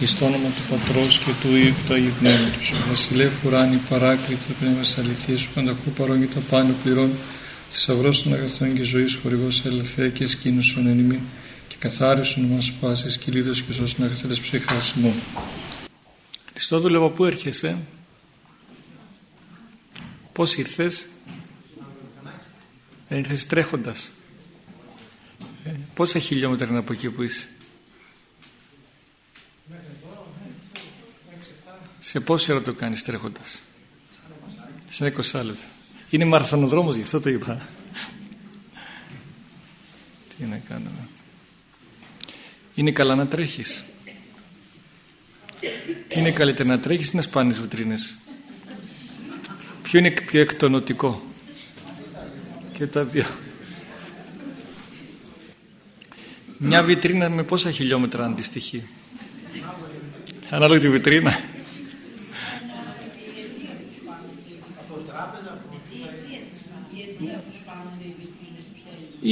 εις το όνομα του Πατρός και του Υιού και του Αγίου Πνεύματος. Ο Βασιλεύ Ουράνη, παράκλητο πνεύμα της αληθείας σου, πανταχού παρόν και τα πάνω πληρών, θησαυρός των αγαθών και ζωής χορηγός ελευθέα και σκήνωσον εν ημί, και καθάρισον μας πάσης και λίδος και σώσον αγαθέτες ψυχάς μου. Χριστόδουλε, από πού έρχεσαι, πώς ήρθες, δεν ήρθες τρέχοντας. Ε, πόσα χιλιόμετρα είναι από εκεί που είσαι; Σε πόση ώρα το κάνεις τρέχοντας; Σε 20 λεπτά. Είναι μαραθωνοδρόμος γι' αυτό το είπα. Τι να κάνουμε. Είναι καλά να τρέχεις. Είναι καλύτερα να τρέχεις ή να σπάνεις βιτρίνες; Ποιο είναι πιο εκτονοτικό. Και τα δύο. Μια βιτρίνα με πόσα χιλιόμετρα αντιστοιχεί; Ανάλογα τη βιτρίνα.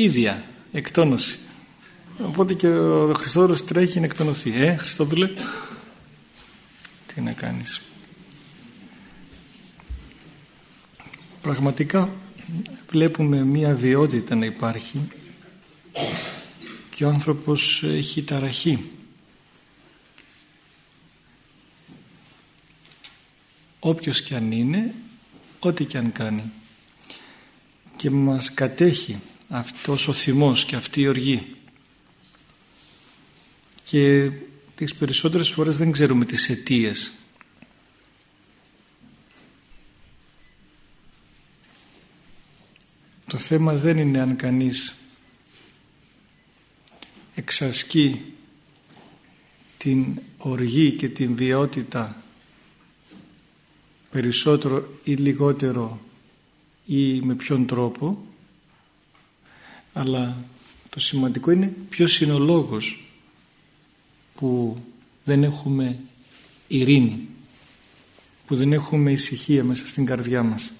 Ίδια εκτόνωση. Οπότε και ο Χριστόδωρος τρέχει να εκτονωθεί ε Χριστόδουλε τι να κάνεις. Πραγματικά βλέπουμε μία βιότητα να υπάρχει και ο άνθρωπος έχει ταραχή. Όποιος και αν είναι ό,τι και αν κάνει. Και μας κατέχει αυτός ο θυμός και αυτή η οργή. Και τις περισσότερες φορές δεν ξέρουμε τις αιτίες. Το θέμα δεν είναι αν κανείς εξασκεί την οργή και την βιότητα περισσότερο ή λιγότερο ή με ποιον τρόπο αλλά το σημαντικό είναι ποιος είναι ο λόγος που δεν έχουμε ειρήνη που δεν έχουμε ησυχία μέσα στην καρδιά μας.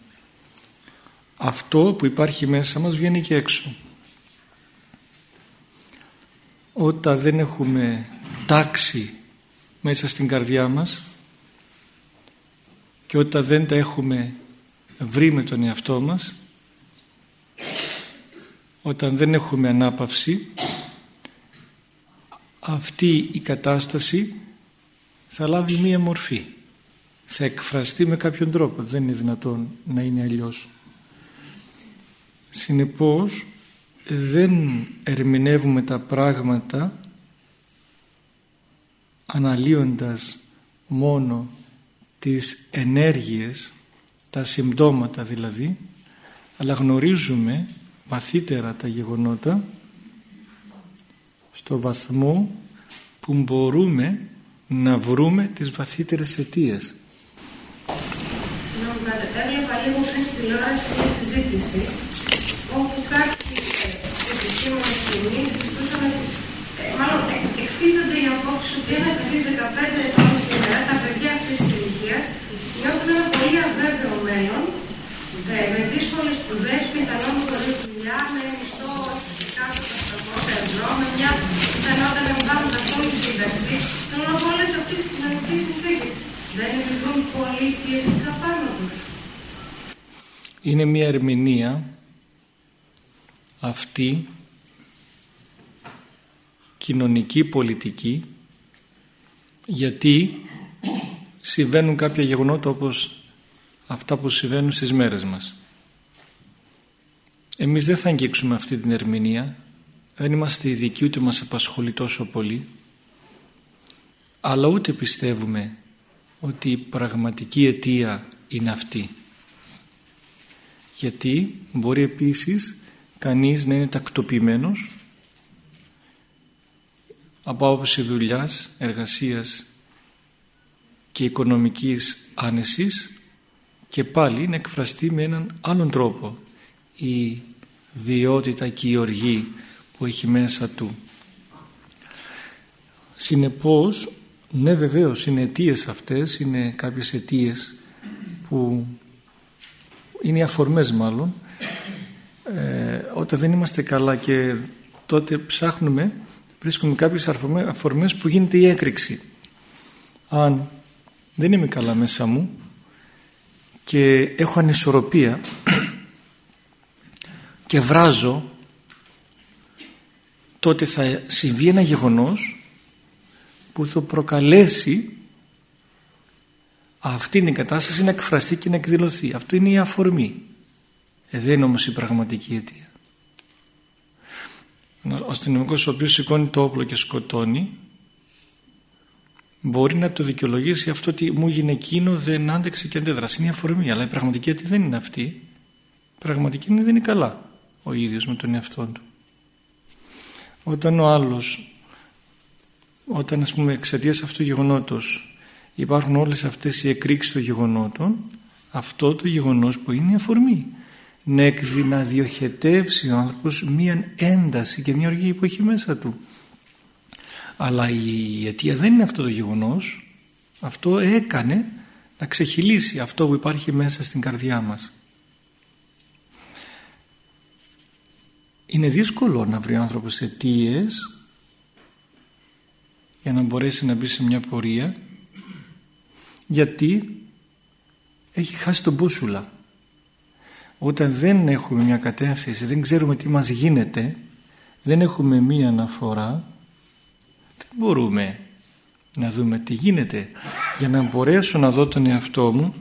Αυτό που υπάρχει μέσα μας βγαίνει και έξω. Όταν δεν έχουμε τάξη μέσα στην καρδιά μας και όταν δεν τα έχουμε βρει με τον εαυτό μας όταν δεν έχουμε ανάπαυση αυτή η κατάσταση θα λάβει μία μορφή. Θα εκφραστεί με κάποιον τρόπο. Δεν είναι δυνατόν να είναι αλλιώς. Συνεπώς δεν ερμηνεύουμε τα πράγματα αναλύοντας μόνο τις ενέργειες τα συμπτώματα δηλαδή αλλά γνωρίζουμε βαθύτερα τα γεγονότα στο βαθμό που μπορούμε να βρούμε τις βαθύτερες αιτίες. Συγγνώμη, έβλεπα λίγο πριν στη τηλεόραση μια συζήτηση όπου κάποιοι επιστήμονες κοινοί συζητούσαν μάλλον εκτίθενται οι απόψεις ότι ένα παιδί 15 ετών σήμερα τα παιδιά αυτής της ηλικίας νιώθουν ένα πολύ αβέβαιο μέλλον με δύσκολες σπουδές, πιθανόν χωρί δουλειά, με μισθό κάτω από τα 800 ευρώ, με μια πιθανότητα να μην πάρουν καθόλου σύνταξη. Θέλω να πω όλες αυτές τις κοινωνικέ συνθήκες. Δεν λειτουργούν πολύ πιεστικά πάνω τους. Είναι μια ερμηνεία αυτή κοινωνική πολιτική γιατί συμβαίνουν κάποια γεγονότα όπως αυτά που συμβαίνουν στις μέρες μας. Εμείς δεν θα αγγίξουμε αυτή την ερμηνεία, δεν είμαστε ειδικοί ούτε μας απασχολεί τόσο πολύ, αλλά ούτε πιστεύουμε ότι η πραγματική αιτία είναι αυτή. Γιατί μπορεί επίσης κανείς να είναι τακτοποιημένος από άποψη δουλειάς, εργασίας και οικονομικής άνεσης και πάλι να εκφραστεί με έναν άλλον τρόπο η βιότητα και η οργή που έχει μέσα του. Συνεπώς, ναι βεβαίως είναι αιτίες αυτές, είναι κάποιες αιτίες που είναι οι αφορμές μάλλον ε, όταν δεν είμαστε καλά και τότε ψάχνουμε βρίσκουμε κάποιες αφορμές που γίνεται η έκρηξη αν δεν είμαι καλά μέσα μου και έχω ανισορροπία και βράζω τότε θα συμβεί ένα γεγονός που θα προκαλέσει αυτή την κατάσταση να εκφραστεί και να εκδηλωθεί. Αυτό είναι η αφορμή. Ε, δεν είναι όμως η πραγματική αιτία. Ο αστυνομικός ο οποίος σηκώνει το όπλο και σκοτώνει μπορεί να το δικαιολογήσει αυτό ότι μου έγινε εκείνο δεν άντεξε και αντέδρασε. Είναι η αφορμή, αλλά η πραγματική αιτία δεν είναι αυτή. Η πραγματική είναι δεν είναι καλά ο ίδιος με τον εαυτό του. Όταν ο άλλος, όταν ας πούμε εξαιτίας αυτού του γεγονότος υπάρχουν όλες αυτές οι εκρήξεις των γεγονότων, αυτό το γεγονός που είναι η αφορμή. Να, να διοχετεύσει ο άνθρωπος μία ένταση και μια οργή που έχει μέσα του. Αλλά η αιτία δεν είναι αυτό το γεγονός. Αυτό έκανε να ξεχυλήσει αυτό που υπάρχει μέσα στην καρδιά μας. Είναι δύσκολο να βρει ο άνθρωπος αιτίες για να μπορέσει να μπει σε μια πορεία γιατί έχει χάσει τον μπούσουλα. Όταν δεν έχουμε μια κατεύθυνση, δεν ξέρουμε τι μας γίνεται, δεν έχουμε μία αναφορά, δεν μπορούμε να δούμε τι γίνεται. Για να μπορέσω να δω τον εαυτό μου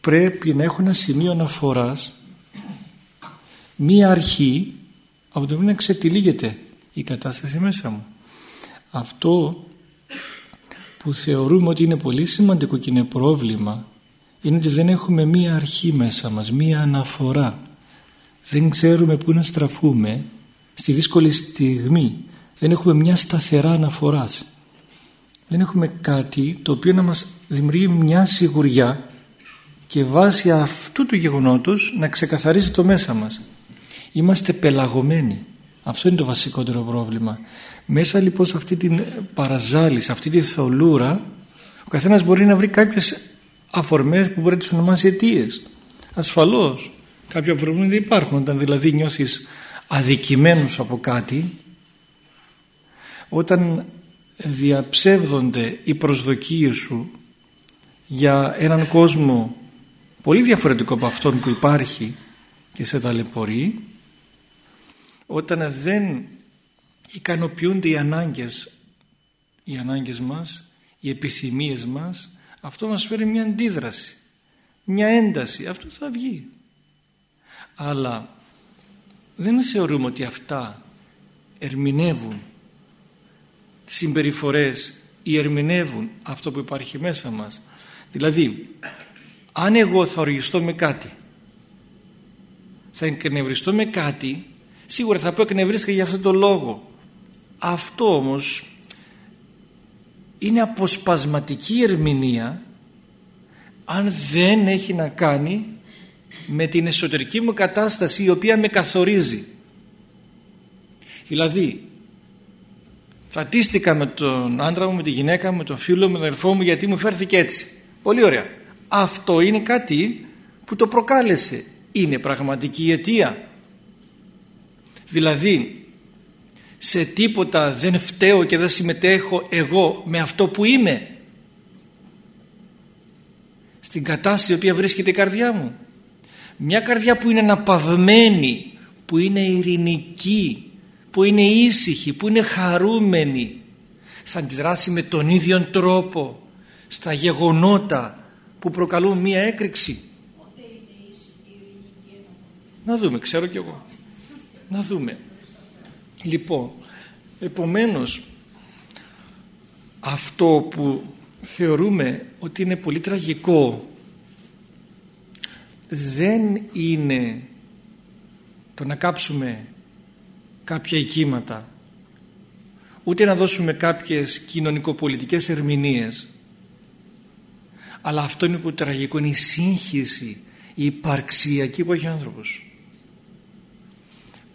πρέπει να έχω ένα σημείο αναφοράς μία αρχή από το οποίο να ξετυλίγεται η κατάσταση μέσα μου. Αυτό που θεωρούμε ότι είναι πολύ σημαντικό και είναι πρόβλημα είναι ότι δεν έχουμε μία αρχή μέσα μας, μία αναφορά. Δεν ξέρουμε πού να στραφούμε στη δύσκολη στιγμή. Δεν έχουμε μια σταθερά αναφοράς. Δεν έχουμε κάτι το οποίο να μας δημιουργεί μια σιγουριά και βάσει αυτού του γεγονότος να ξεκαθαρίζει το μέσα μας. Είμαστε πελαγωμένοι. Αυτό είναι το βασικότερο πρόβλημα. Μέσα λοιπόν σε αυτή την παραζάλη, σε αυτή τη θολούρα, ο καθένας μπορεί να βρει κάποιες αφορμές που μπορεί να τις ονομάσει αιτίες. Ασφαλώς. Κάποια προβλήματα δεν υπάρχουν. Όταν δηλαδή νιώθεις αδικημένος από κάτι, όταν διαψεύδονται οι προσδοκίες σου για έναν κόσμο πολύ διαφορετικό από αυτόν που υπάρχει και σε ταλαιπωρεί όταν δεν ικανοποιούνται οι ανάγκες οι ανάγκες μας οι επιθυμίες μας αυτό μας φέρει μια αντίδραση μια ένταση. Αυτό θα βγει. Αλλά δεν θεωρούμε ότι αυτά ερμηνεύουν συμπεριφορές ή ερμηνεύουν αυτό που υπάρχει μέσα μας. Δηλαδή αν εγώ θα οργιστώ με κάτι θα εκνευριστώ με κάτι σίγουρα θα πω εκνευρίστηκα για αυτόν τον λόγο. Αυτό όμως είναι αποσπασματική ερμηνεία αν δεν έχει να κάνει με την εσωτερική μου κατάσταση η οποία με καθορίζει. Δηλαδή φατίστηκα με τον άντρα μου, με τη γυναίκα μου, με τον φίλο μου, με τον αδερφό μου γιατί μου φέρθηκε έτσι. Πολύ ωραία. Αυτό είναι κάτι που το προκάλεσε. Είναι πραγματική αιτία δηλαδή σε τίποτα δεν φταίω και δεν συμμετέχω εγώ με αυτό που είμαι. Στην κατάσταση η οποία βρίσκεται η καρδιά μου. Μια καρδιά που είναι αναπαυμένη που είναι ειρηνική που είναι ήσυχη που είναι χαρούμενη θα αντιδράσει με τον ίδιο τρόπο στα γεγονότα που προκαλούν μία έκρηξη. Να δούμε ξέρω κι εγώ να δούμε. Λοιπόν επομένως αυτό που θεωρούμε ότι είναι πολύ τραγικό δεν είναι το να κάψουμε κάποια οικήματα ούτε να δώσουμε κάποιες κοινωνικοπολιτικές ερμηνείες αλλά αυτό είναι που τραγικό είναι η σύγχυση η υπαρξιακή που έχει ο άνθρωπος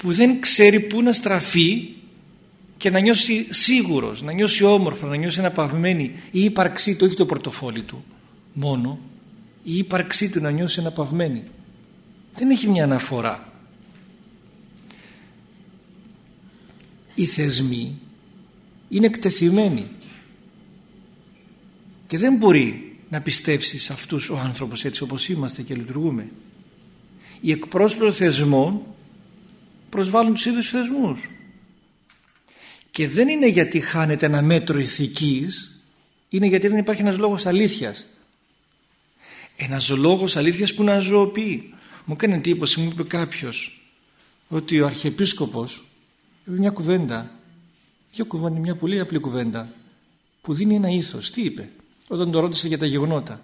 που δεν ξέρει πού να στραφεί και να νιώσει σίγουρος, να νιώσει όμορφος, να νιώσει αναπαυμένη η ύπαρξή του, όχι το πορτοφόλι του μόνο, η ύπαρξή του να νιώσει αναπαυμένη. Δεν έχει μια αναφορά. Οι θεσμοί είναι εκτεθειμένοι και δεν μπορεί να πιστέψει σε αυτούς ο άνθρωπος έτσι όπως είμαστε και λειτουργούμε οι εκπρόσωποι των θεσμών προσβάλλουν τους ίδιους θεσμούς. Και δεν είναι γιατί χάνεται ένα μέτρο ηθικής είναι γιατί δεν υπάρχει ένας λόγος αλήθειας. Ένας λόγος αλήθειας που να ζωοποιεί. Μου έκανε εντύπωση μου είπε κάποιος ότι ο Αρχιεπίσκοπος είπε μια κουβέντα. Μια, κουβέντα, μια πολύ απλή κουβέντα που δίνει ένα ήθος. Τι είπε όταν το ρώτησε για τα γεγονότα.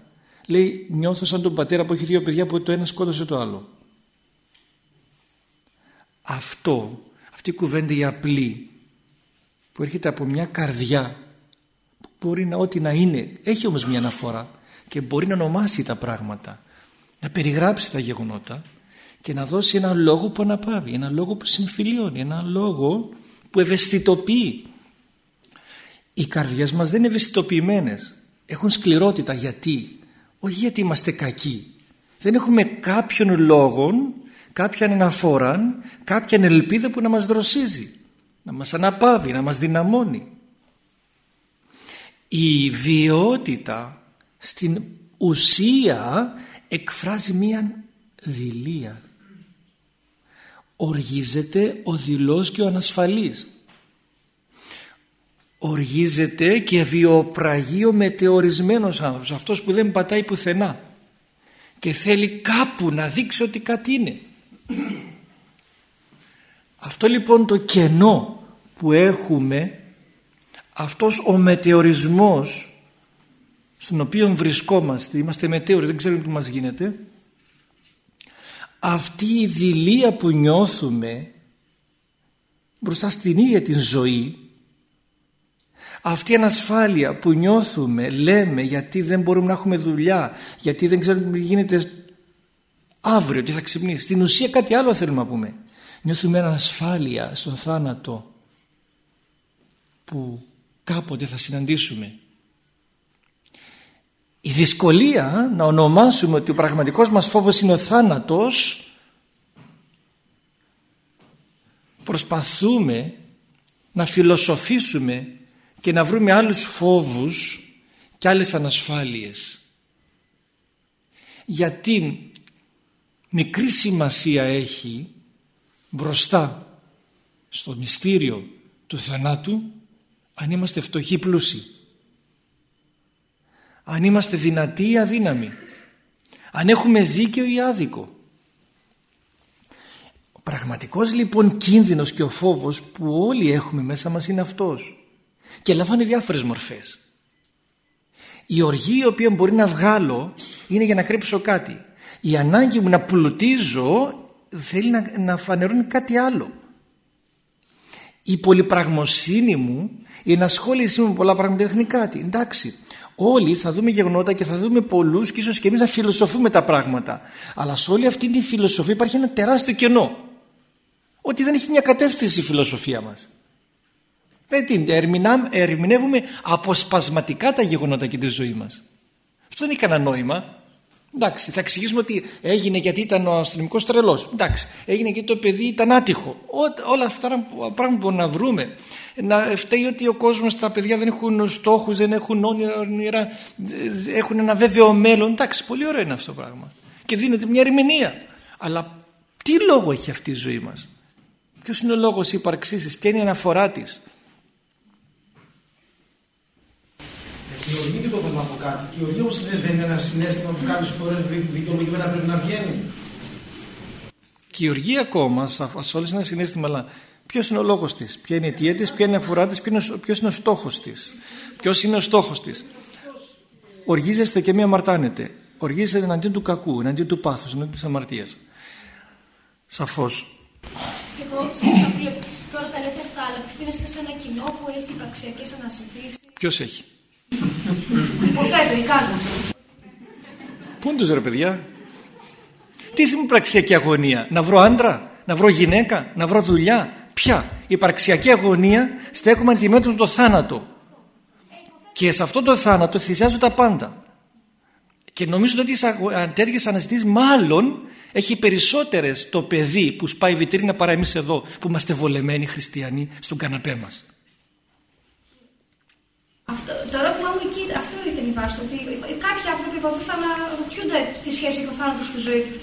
Λέει νιώθω σαν τον πατέρα που έχει δύο παιδιά που το ένα σκότωσε το άλλο αυτό αυτή η κουβέντα η απλή που έρχεται από μια καρδιά που μπορεί να ό,τι να είναι έχει όμως μια αναφορά και μπορεί να ονομάσει τα πράγματα να περιγράψει τα γεγονότα και να δώσει ένα λόγο που αναπαύει ένα λόγο που συμφιλιώνει ένα λόγο που ευαισθητοποιεί. Οι καρδιές μας δεν είναι ευαισθητοποιημένες έχουν σκληρότητα. Γιατί; Όχι γιατί είμαστε κακοί. Δεν έχουμε κάποιον λόγο κάποια αναφορά κάποια ελπίδα που να μας δροσίζει να μας αναπαύει, να μας δυναμώνει. Η βιότητα στην ουσία εκφράζει μία δηλία. Οργίζεται ο δηλός και ο ανασφαλής. Οργίζεται και βιοπραγεί ο μετεωρισμένος άνθρωπος αυτός που δεν πατάει πουθενά. Και θέλει κάπου να δείξει ότι κάτι είναι αυτό λοιπόν το κενό που έχουμε αυτός ο μετεωρισμός στον οποίο βρισκόμαστε είμαστε μετέωροι δεν ξέρουμε τι μας γίνεται αυτή η δηλία που νιώθουμε μπροστά στην ίδια την ζωή αυτή η ανασφάλεια που νιώθουμε λέμε γιατί δεν μπορούμε να έχουμε δουλειά γιατί δεν ξέρουμε τι γίνεται αύριο τι θα ξυπνήσει. Στην ουσία κάτι άλλο θέλουμε να πούμε. Νιώθουμε ένα ασφάλεια στον θάνατο που κάποτε θα συναντήσουμε. Η δυσκολία να ονομάσουμε ότι ο πραγματικός μας φόβος είναι ο θάνατος προσπαθούμε να φιλοσοφήσουμε και να βρούμε άλλους φόβους και άλλες ανασφάλειες. Γιατί μικρή σημασία έχει μπροστά στο μυστήριο του θανάτου αν είμαστε φτωχοί πλούσιοι. Αν είμαστε δυνατοί ή αδύναμοι. Αν έχουμε δίκαιο ή άδικο. Ο πραγματικός λοιπόν κίνδυνος και ο φόβος που όλοι έχουμε μέσα μας είναι αυτός. Και λαμβάνει διάφορες μορφές. Η οργή η οποία μπορεί να βγάλω είναι για να κρύψω κάτι η ανάγκη μου να πλουτίζω θέλει να, να φανερώνει κάτι άλλο. Η πολυπραγμοσύνη μου η ενασχόλησή μου με πολλά πράγματα δείχνει κάτι. Εντάξει όλοι θα δούμε γεγονότα και θα δούμε πολλούς και ίσως και εμείς να φιλοσοφούμε τα πράγματα. Αλλά σε όλη αυτή τη φιλοσοφία υπάρχει ένα τεράστιο κενό. Ότι δεν έχει μια κατεύθυνση η φιλοσοφία μας. Δεν την ερμηνεύουμε αποσπασματικά τα γεγονότα και τη ζωή μας. Αυτό δεν έχει κανένα νόημα Εντάξει, θα εξηγήσουμε ότι έγινε γιατί ήταν ο αστυνομικός τρελός. Εντάξει, έγινε γιατί το παιδί ήταν άτυχο. Ό, όλα αυτά πράγματα που μπορούμε να βρούμε. Να φταίει ότι ο κόσμος, τα παιδιά δεν έχουν στόχους, δεν έχουν όνειρα, έχουν ένα βέβαιο μέλλον. Εντάξει, πολύ ωραίο είναι αυτό το πράγμα. Και δίνεται μια ερμηνεία. Αλλά τι λόγο έχει αυτή η ζωή μας, Ποιος είναι ο λόγος ύπαρξής της, ποια είναι η αναφορά της, Η οργή και το θέμα από κάτι. Και η οργή όμω δεν είναι ένα συνέστημα που κάποιες φορές δικαιολογημένα πρέπει να βγαίνει. Και η οργή ακόμα, ασφαλώ είναι ένα συνέστημα, αλλά ποιος είναι ο λόγος της, ποια είναι η αιτία της, ποια είναι η αφορά της, ποιος είναι ο στόχος της; Ποιος είναι ο στόχος της; Οργίζεστε και μία αμαρτάνετε. Οργίζεστε εναντίον του κακού, εναντίον του πάθους, εναντίον της αμαρτίας. Σαφώς. Εγώ τώρα τα λέτε αυτά, αλλά απευθύνεστε σε ένα κοινό που έχει υπαρξιακές ανασυντήσει. Ποιος έχει; Υποθέτω, ή κάνω. Πού είναι τους ρε παιδιά; Τι σημαίνει πραξιακή αγωνία; Να βρω άντρα, να βρω γυναίκα, να βρω δουλειά; Ποια; Η υπαρξιακή αγωνία στέκουμε αντιμέτωπο το θάνατο. Και σε αυτό το θάνατο θυσιάζω τα πάντα. Και νομίζω ότι αν τέτοιες αναζητήσεις μάλλον έχει περισσότερες το παιδί που σπάει βιτρίνα παρά εμείς εδώ που είμαστε βολεμένοι χριστιανοί στον καναπέ μας. Αυτό το ερώτημά μου εκεί αυτό ήταν η βάση του. Ότι κάποιοι άνθρωποι βοηθούν να ρωτιούνται τη σχέση έχει ο θάνατος στη ζωή τους.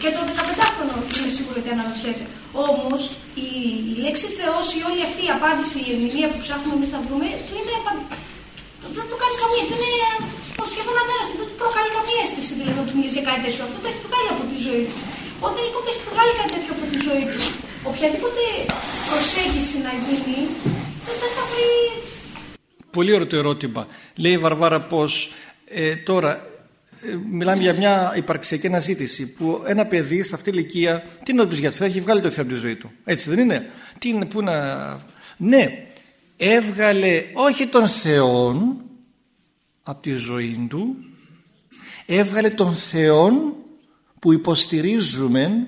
Και το 15χρονο είμαι σίγουρη ότι αναρωτιέται. Όμως η, η λέξη Θεός ή όλη αυτή η απάντηση, η ερμηνεία που ψάχνουμε εμείς να βρούμε, είναι δεν του κάνει καμία. Δεν είναι σχεδόν ανέραστη. Δεν του προκαλεί καμία αίσθηση δηλαδή να του μιλήσει για κάτι τέτοιο. Αυτό το έχει βγάλει από τη ζωή του. Όταν λοιπόν το έχει βγάλει κάτι τέτοιο από τη ζωή του, οποιαδήποτε προσέγγιση να γίνει, δεν θα βρει. Πολύ ωραίο το ερώτημα. Λέει η Βαρβάρα πως ε, τώρα ε, μιλάμε για μια υπαρξιακή αναζήτηση που ένα παιδί σε αυτή την ηλικία τι νομίζει για το Θεό, έχει βγάλει το Θεό από τη ζωή του. Έτσι δεν είναι; Τι είναι, πού να... Ναι, έβγαλε όχι τον Θεό από τη ζωή του, έβγαλε τον Θεό που υποστηρίζουμε,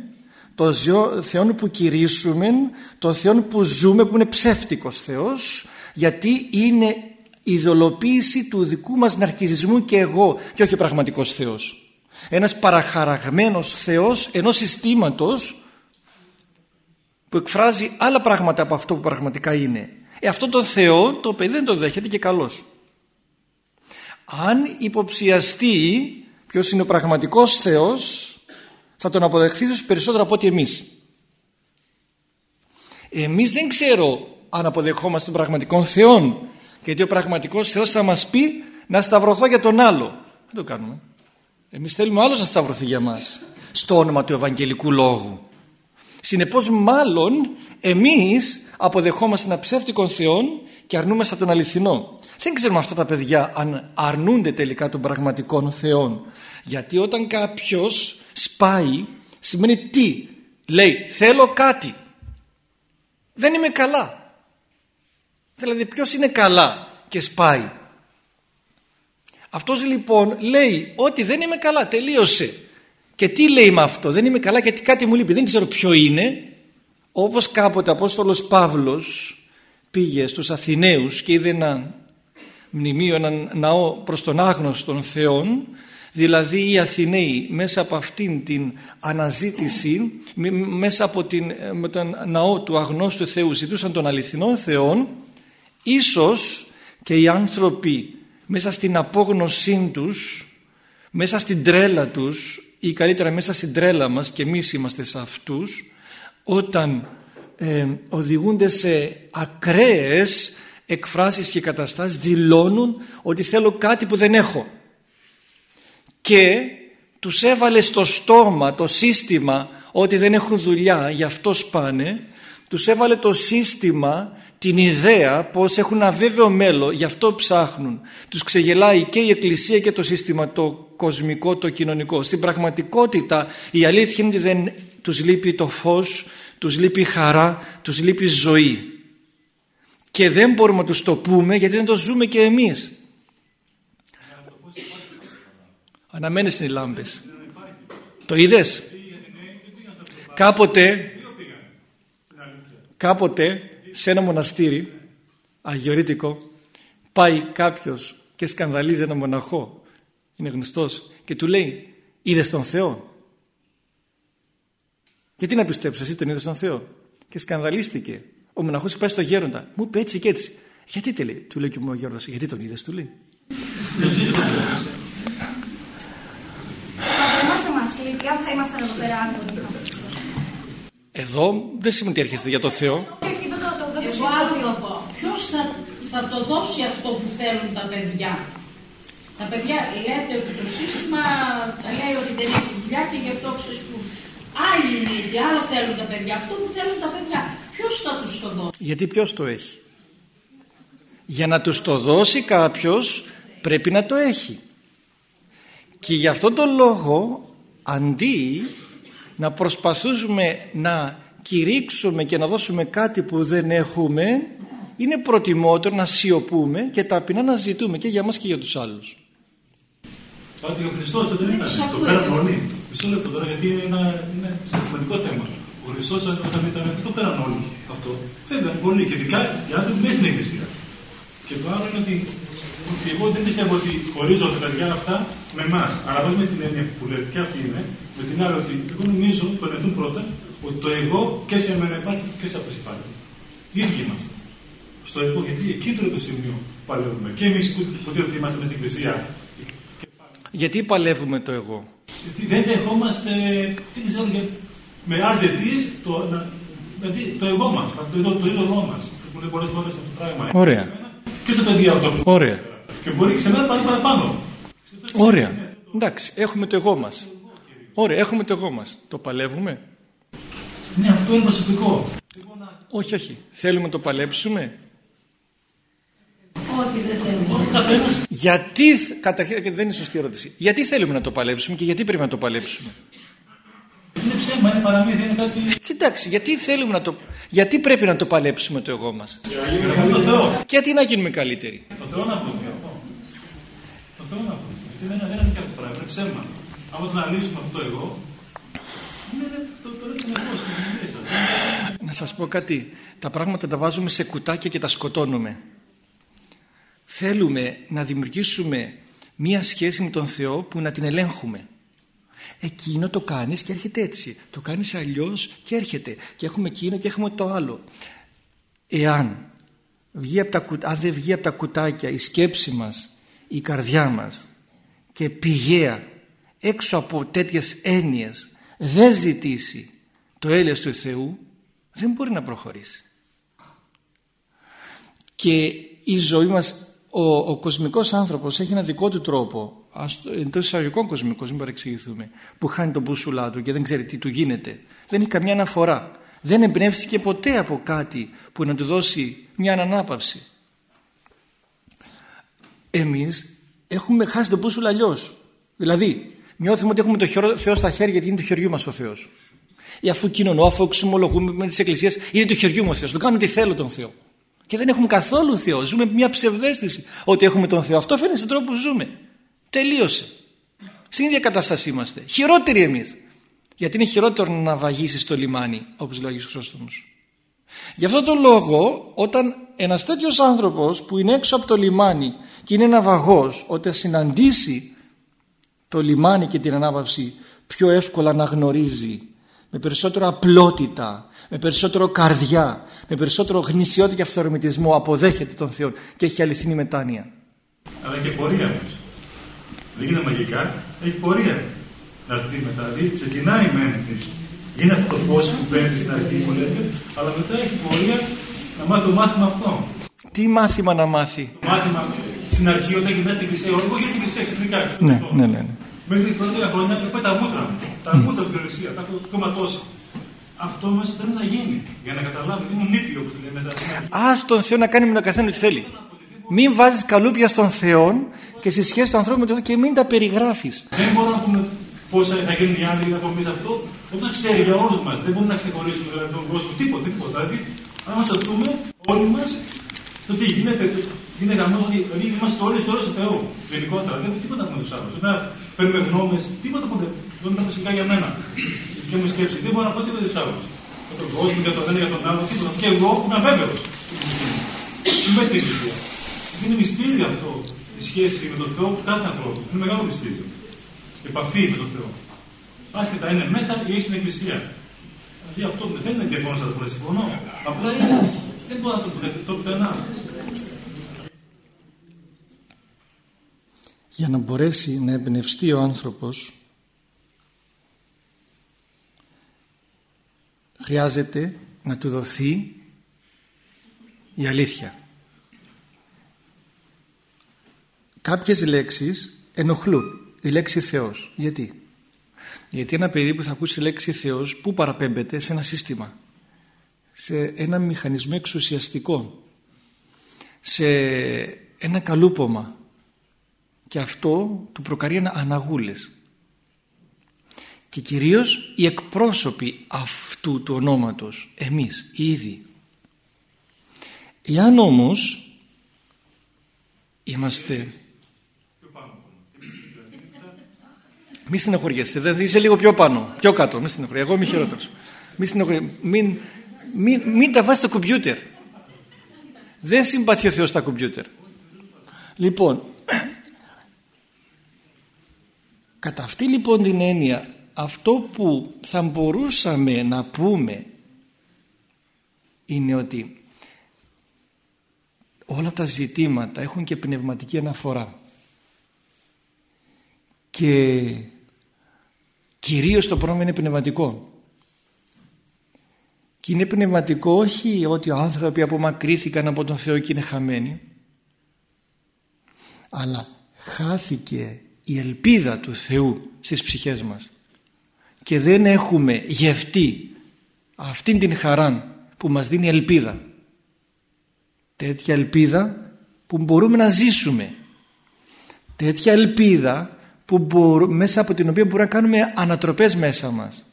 τον Θεό που κηρύσουμε, τον Θεό που ζούμε που είναι ψεύτικος Θεός γιατί είναι ιδεολοποίηση του δικού μας ναρκιζισμού και εγώ και όχι πραγματικός Θεός. Ένας παραχαραγμένος Θεός ενός συστήματος που εκφράζει άλλα πράγματα από αυτό που πραγματικά είναι. Ε, αυτό το Θεό το παιδί δεν το δέχεται και καλώς. Αν υποψιαστεί ποιος είναι ο πραγματικός Θεός θα τον αποδεχθεί περισσότερο από ό,τι εμείς. Εμείς δεν ξέρω αν αποδεχόμαστε τον πραγματικό Θεό γιατί ο πραγματικός Θεός θα μας πει να σταυρωθώ για τον άλλο. Δεν το κάνουμε. Εμείς θέλουμε ο άλλος να σταυρωθεί για μας. Στο όνομα του Ευαγγελικού Λόγου. Συνεπώς μάλλον εμείς αποδεχόμαστε ένα ψεύτικο Θεό και αρνούμαστε τον αληθινό. Δεν ξέρουμε αυτά τα παιδιά αν αρνούνται τελικά τον πραγματικό Θεό. Γιατί όταν κάποιος σπάει σημαίνει τι. Λέει θέλω κάτι. Δεν είμαι καλά. Δηλαδή ποιος είναι καλά και σπάει. Αυτός λοιπόν λέει ότι δεν είμαι καλά, τελείωσε. Και τι λέει με αυτό, δεν είμαι καλά γιατί κάτι μου λείπει, δεν ξέρω ποιο είναι. Όπως κάποτε ο Απόστολος Παύλος πήγε στους Αθηναίους και είδε ένα μνημείο, έναν ναό προς τον άγνωστον Θεόν, δηλαδή οι Αθηναίοι μέσα από αυτήν την αναζήτηση, μέσα από την, με τον ναό του αγνώστου Θεού ζητούσαν τον αληθινό Θεόν Ίσως και οι άνθρωποι μέσα στην απόγνωσή τους, μέσα στην τρέλα τους ή καλύτερα μέσα στην τρέλα μας και εμείς είμαστε σε αυτούς όταν ε, οδηγούνται σε ακραίες εκφράσεις και καταστάσεις δηλώνουν ότι θέλω κάτι που δεν έχω. Και τους έβαλε στο στόμα το σύστημα ότι δεν έχουν δουλειά γι' αυτό σπάνε. Τους έβαλε το σύστημα την ιδέα πως έχουν αβέβαιο μέλλον, γι' αυτό ψάχνουν. Τους ξεγελάει και η Εκκλησία και το σύστημα το κοσμικό, το κοινωνικό. Στην πραγματικότητα η αλήθεια είναι ότι δεν τους λείπει το φως, τους λείπει η χαρά, τους λείπει η ζωή. Και δεν μπορούμε να τους το πούμε γιατί δεν το ζούμε και εμείς. Αναμένεις οι λάμπες. Το είδες; Κάποτε, κάποτε σε ένα μοναστήρι αγιορείτικο πάει κάποιος και σκανδαλίζει ένα μοναχό είναι γνωστός και του λέει είδες τον Θεό γιατί να πιστέψεις εσύ τον είδες τον Θεό; Και σκανδαλίστηκε. Ο μοναχός πάει στο γέροντα. Μου είπε έτσι και έτσι. Γιατί te λέει; Του λέει και ο γέροντας γιατί τον είδες; Του λέει. Εδώ δεν σημαίνει ότι έρχεστε για το Θεό εγώ άλλο πω. Ποιος θα, θα το δώσει αυτό που θέλουν τα παιδιά; Τα παιδιά λέτε ότι το σύστημα λέει ότι δεν έχει δουλειά και γι' αυτό που Άλλοι είναι γιατί άλλο θέλουν τα παιδιά. Αυτό που θέλουν τα παιδιά. Ποιος θα τους το δώσει; Γιατί ποιος το έχει; Για να τους το δώσει κάποιος πρέπει να το έχει. Και γι' αυτό τον λόγο αντί να προσπαθούμε να κηρύξουμε και να δώσουμε κάτι που δεν έχουμε είναι προτιμότερο να σιωπούμε και ταπεινά να ζητούμε και για μας και για τους άλλους. Ότι ο Χριστός δεν ήταν, το πέραν όλοι. Μισό λεπτό τώρα γιατί είναι ένα, είναι σημαντικό θέμα. Ο Χριστός όταν ήταν, δεν το πέραν όλοι αυτό. Φεύγαν πολλοί και ειδικά οι άνθρωποι μέσα στην Εκκλησία. Και το άλλο είναι ότι, ότι εγώ δεν πιστεύω ότι χωρίζω τα παιδιά αυτά με εμάς. Αλλά όχι με την έννοια που λέτε και αυτή είναι, με την άλλη ότι εγώ νομίζω τον ετούν πρώτα ότι το εγώ και σε μένα υπάρχει και σε αυτούς υπάρχει. Οι ίδιοι είμαστε. στο εγώ, γιατί εκεί είναι το σημείο που παλεύουμε. Και εμείς που υποτίθεται ότι είμαστε στην Εκκλησία. Γιατί παλεύουμε το εγώ; Γιατί δεν δεχόμαστε, δεν ξέρω, με άλλες αιτίες το, δηλαδή το εγώ μας, το, το, το είδωλό μας. Που είναι πολλέ φορέ αυτό το πράγμα. Ωραία. Και στο παιδί αυτό. Ωραία. Και μπορεί και σε μένα πάρει παραπάνω. Ωραία. Εντάξει, έχουμε το εγώ μας. Ωραία, έχουμε το εγώ μας. Το παλεύουμε; Ναι, αυτό είναι προσωπικό. Όχι, όχι. Θέλουμε να το παλέψουμε; Όχι, δεν θέλουμε. Γιατί, καταρχήν δεν είναι σωστή ερώτηση. Γιατί θέλουμε να το παλέψουμε και γιατί πρέπει να το παλέψουμε; Είναι ψέμα, είναι παραμύθι, είναι κάτι. Κοιτάξτε, γιατί θέλουμε να το. Γιατί πρέπει να το παλέψουμε το εγώ μας; Για το Θεό. Και γιατί να γίνουμε καλύτεροι. Το Θεό να πούμε αυτό. Το Θεό να πούμε. Γιατί δεν είναι αυτό το πράγμα, είναι ψέμα. Άμα το αναλύσουμε αυτό το εγώ, Να σας πω κάτι. Τα πράγματα τα βάζουμε σε κουτάκια και τα σκοτώνουμε. Θέλουμε να δημιουργήσουμε μία σχέση με τον Θεό που να την ελέγχουμε. Εκείνο το κάνεις και έρχεται έτσι. Το κάνεις αλλιώς και έρχεται. Και έχουμε εκείνο και έχουμε το άλλο. Εάν βγει από τα, αν δεν βγει από τα κουτάκια η σκέψη μας, η καρδιά μας και πηγαία έξω από τέτοιες έννοιες δεν ζητήσει το έλεος του Θεού δεν μπορεί να προχωρήσει. Και η ζωή μας, ο, ο κοσμικός άνθρωπος έχει ένα δικό του τρόπο εντός εισαγωγικών κοσμικός, μην παρεξηγηθούμε, που χάνει τον μπούσουλά του και δεν ξέρει τι του γίνεται. Δεν έχει καμιά αναφορά. Δεν εμπνεύστηκε ποτέ από κάτι που να του δώσει μια ανάπαυση. Εμείς έχουμε χάσει τον μπούσουλα αλλιώς. Δηλαδή, νιώθουμε ότι έχουμε το Θεό στα χέρια γιατί είναι του χεριού μας ο Θεός. Ή αφού κοινωνώ, αφού εξομολογούμε με τις εκκλησίες, είναι του χεριού μου ο Θεός. Το κάνω τι θέλω τον Θεό. Και δεν έχουμε καθόλου Θεό. Ζούμε μια ψευδέστηση ότι έχουμε τον Θεό. Αυτό φαίνεται στον τρόπο που ζούμε. Τελείωσε. Στην ίδια κατάσταση είμαστε. Χειρότεροι εμείς. Γιατί είναι χειρότερο να βαγίσεις στο λιμάνι, όπως λέει ο Άγιος Χρόστομος. Γι' αυτό τον λόγο, όταν ένας τέτοιος άνθρωπος που είναι έξω από το λιμάνι και είναι ναυαγός, όταν συναντήσει το λιμάνι και την ανάπαυση, πιο εύκολα να γνωρίζει, με περισσότερο απλότητα, με περισσότερο καρδιά, με περισσότερο γνησιότητα και αυθορμητισμό αποδέχεται τον Θεό και έχει αληθινή μετάνοια. Αλλά και πορεία όμως. Δεν γίνεται μαγικά, έχει πορεία. Να δει μετά. Δηλαδή ξεκινάει με Είναι αυτό το φως που παίρνει στην αρχή που λέτε, αλλά μετά έχει πορεία να μάθει το μάθημα αυτό. Τι μάθημα να μάθει; Το μάθημα στην αρχή όταν γυρνάει στην εκκλησία, εγώ γυρνάω στην εκκλησία ξαφνικά. Ναι, ναι, ναι, ναι. Μέχρι την πρώτη χρόνια έχω τα μούτρα μου. Τα μούτρα στην εκκλησία, τα έχω κομματώσει. Αυτό όμως πρέπει να γίνει για να καταλάβει ότι ήμουν νύπιο όπω λέμε. Α τον Θεό να κάνει με τον καθένα ό,τι θέλει. Μην βάζεις καλούπια στον Θεό και στη σχέση του ανθρώπου με τον Θεό και μην τα περιγράφεις. Δεν μπορούμε να πούμε πώ θα γίνουν οι άλλοι από εμείς αυτό, όταν ξέρει για όλους μας. Δεν μπορούμε να ξεχωρίσουμε δηλαδή, τον κόσμο τίποτα. τίποτα. Δηλαδή, αν μα δούμε όλοι μας, το τι γίνεται, είναι γραμμένο ότι δηλαδή, είμαστε όλοι στο όριο του Θεού. Γενικότερα δεν έχουμε τίποτα με τους άλλους. Δεν παίρνουμε γνώμες, τίποτα που δεν είναι βασικά για μένα. Και μου σκέψη, δεν μπορώ να πω τίποτα τους άλλους. Για τον κόσμο, για τον ένα, για τον άλλο, τίποτα. Και εγώ είμαι αβέβαιος. Είμαι στην Εκκλησία. Είναι μυστήριο αυτό η σχέση με τον Θεό του κάθε ανθρώπου. Είναι μεγάλο μυστήριο. Η επαφή με τον Θεό. Άσχετα είναι μέσα ή στην Εκκλησία. Δηλαδή αυτό δεν είναι διαφωνώ σας πω, συμφωνώ. Απλά είναι, δεν μπορώ να το, το πουθενά. Για να μπορέσει να εμπνευστεί ο άνθρωπος χρειάζεται να του δοθεί η αλήθεια. Κάποιες λέξεις ενοχλούν. Η λέξη Θεός. Γιατί; Γιατί ένα παιδί που θα ακούσει τη λέξη Θεός πού παραπέμπεται σε ένα σύστημα. Σε ένα μηχανισμό εξουσιαστικό. Σε ένα καλούπομα. Και αυτό του προκαρεί αναγούλες. Και κυρίως οι εκπρόσωποι αυτού του ονόματος, εμείς, οι ίδιοι. Εάν όμως είμαστε Μη στενοχωριέσαι. Δεν είσαι λίγο πιο πάνω, πιο κάτω. Μη στενοχωριέσαι. Εγώ είμαι χειρότερος. Μη στενοχωριέσαι. Μην, μην, μην τα βάζεις στο κομπιούτερ. Δεν συμπαθεί ο Θεός στα κομπιούτερ. Λοιπόν, κατά αυτή λοιπόν την έννοια, αυτό που θα μπορούσαμε να πούμε είναι ότι όλα τα ζητήματα έχουν και πνευματική αναφορά. Και κυρίως το πρόβλημα είναι πνευματικό. Και είναι πνευματικό όχι ότι οι άνθρωποι απομακρύθηκαν από τον Θεό και είναι χαμένοι αλλά χάθηκε η ελπίδα του Θεού στις ψυχές μας. Και δεν έχουμε γευτεί αυτήν την χαρά που μας δίνει ελπίδα. Τέτοια ελπίδα που μπορούμε να ζήσουμε. Τέτοια ελπίδα που μπορούμε, μέσα από την οποία μπορούμε να κάνουμε ανατροπές μέσα μας.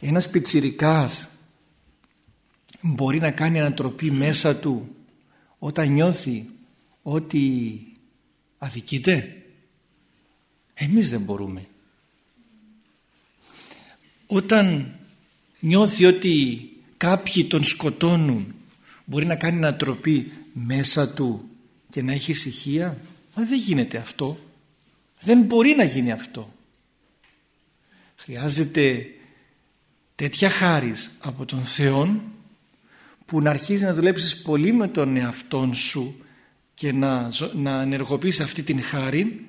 Ένας πιτσιρικάς μπορεί να κάνει ανατροπή μέσα του όταν νιώθει ότι αδικείται εμείς δεν μπορούμε. Όταν νιώθει ότι κάποιοι τον σκοτώνουν μπορεί να κάνει ανατροπή μέσα του και να έχει ησυχία Μα δεν γίνεται αυτό. Δεν μπορεί να γίνει αυτό. Χρειάζεται τέτοια χάρις από τον Θεό που να αρχίζει να δουλέψεις πολύ με τον εαυτόν σου και να, να ενεργοποιείς αυτή την χάρη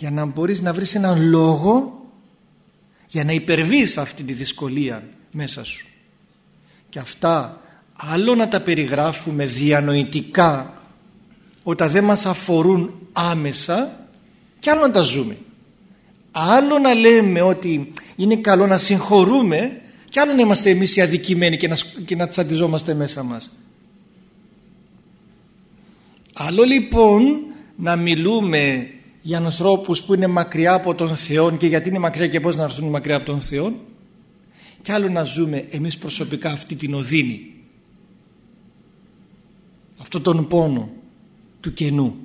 για να μπορείς να βρεις έναν λόγο για να υπερβείς αυτή τη δυσκολία μέσα σου. Και αυτά άλλο να τα περιγράφουμε διανοητικά όταν δεν μας αφορούν άμεσα και άλλο να τα ζούμε. Άλλο να λέμε ότι είναι καλό να συγχωρούμε και άλλο να είμαστε εμείς οι αδικημένοι και να, και να τσαντιζόμαστε μέσα μας. Άλλο λοιπόν να μιλούμε για ανθρώπους που είναι μακριά από τον Θεό και γιατί είναι μακριά και πώς να έρθουν μακριά από τον Θεό και άλλο να ζούμε εμείς προσωπικά αυτή την οδύνη. Αυτό τον πόνο του κενού.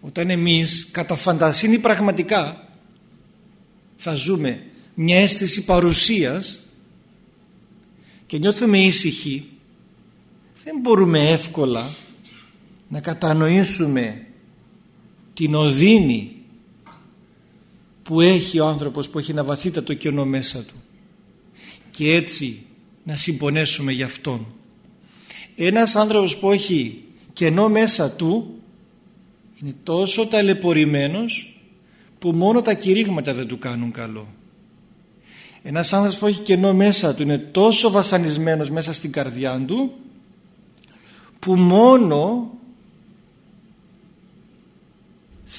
Όταν εμείς κατά φαντασίνη πραγματικά θα ζούμε μια αίσθηση παρουσίας και νιώθουμε ήσυχοι δεν μπορούμε εύκολα να κατανοήσουμε την οδύνη που έχει ο άνθρωπος που έχει ένα βαθύτατο κενό μέσα του. Και έτσι να συμπονέσουμε για αυτόν. Ένας άνθρωπος που έχει κενό μέσα του είναι τόσο ταλαιπωρημένος που μόνο τα κηρύγματα δεν του κάνουν καλό. Ένας άνθρωπος που έχει κενό μέσα του είναι τόσο βασανισμένος μέσα στην καρδιά του που μόνο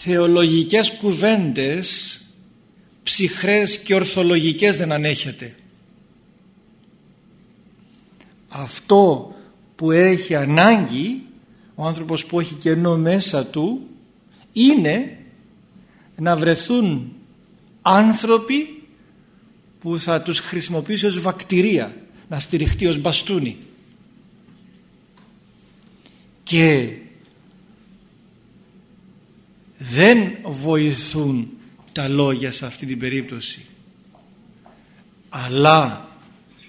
θεολογικές κουβέντες ψυχρές και ορθολογικές δεν ανέχεται. Αυτό που έχει ανάγκη ο άνθρωπος που έχει κενό μέσα του είναι να βρεθούν άνθρωποι που θα τους χρησιμοποιήσει ως βακτηρία να στηριχτεί ως μπαστούνι. Και δεν βοηθούν τα λόγια σε αυτή την περίπτωση. Αλλά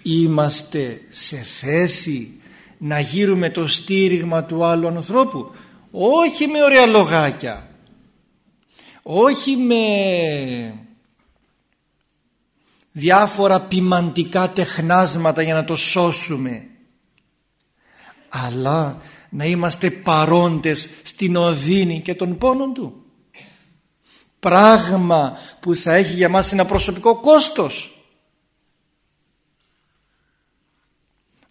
είμαστε σε θέση να γύρουμε το στήριγμα του άλλου ανθρώπου. Όχι με ωραία λογάκια. Όχι με διάφορα ποιμαντικά τεχνάσματα για να το σώσουμε. Αλλά να είμαστε παρόντες στην οδύνη και τον πόνο του. Πράγμα που θα έχει για μας ένα προσωπικό κόστος.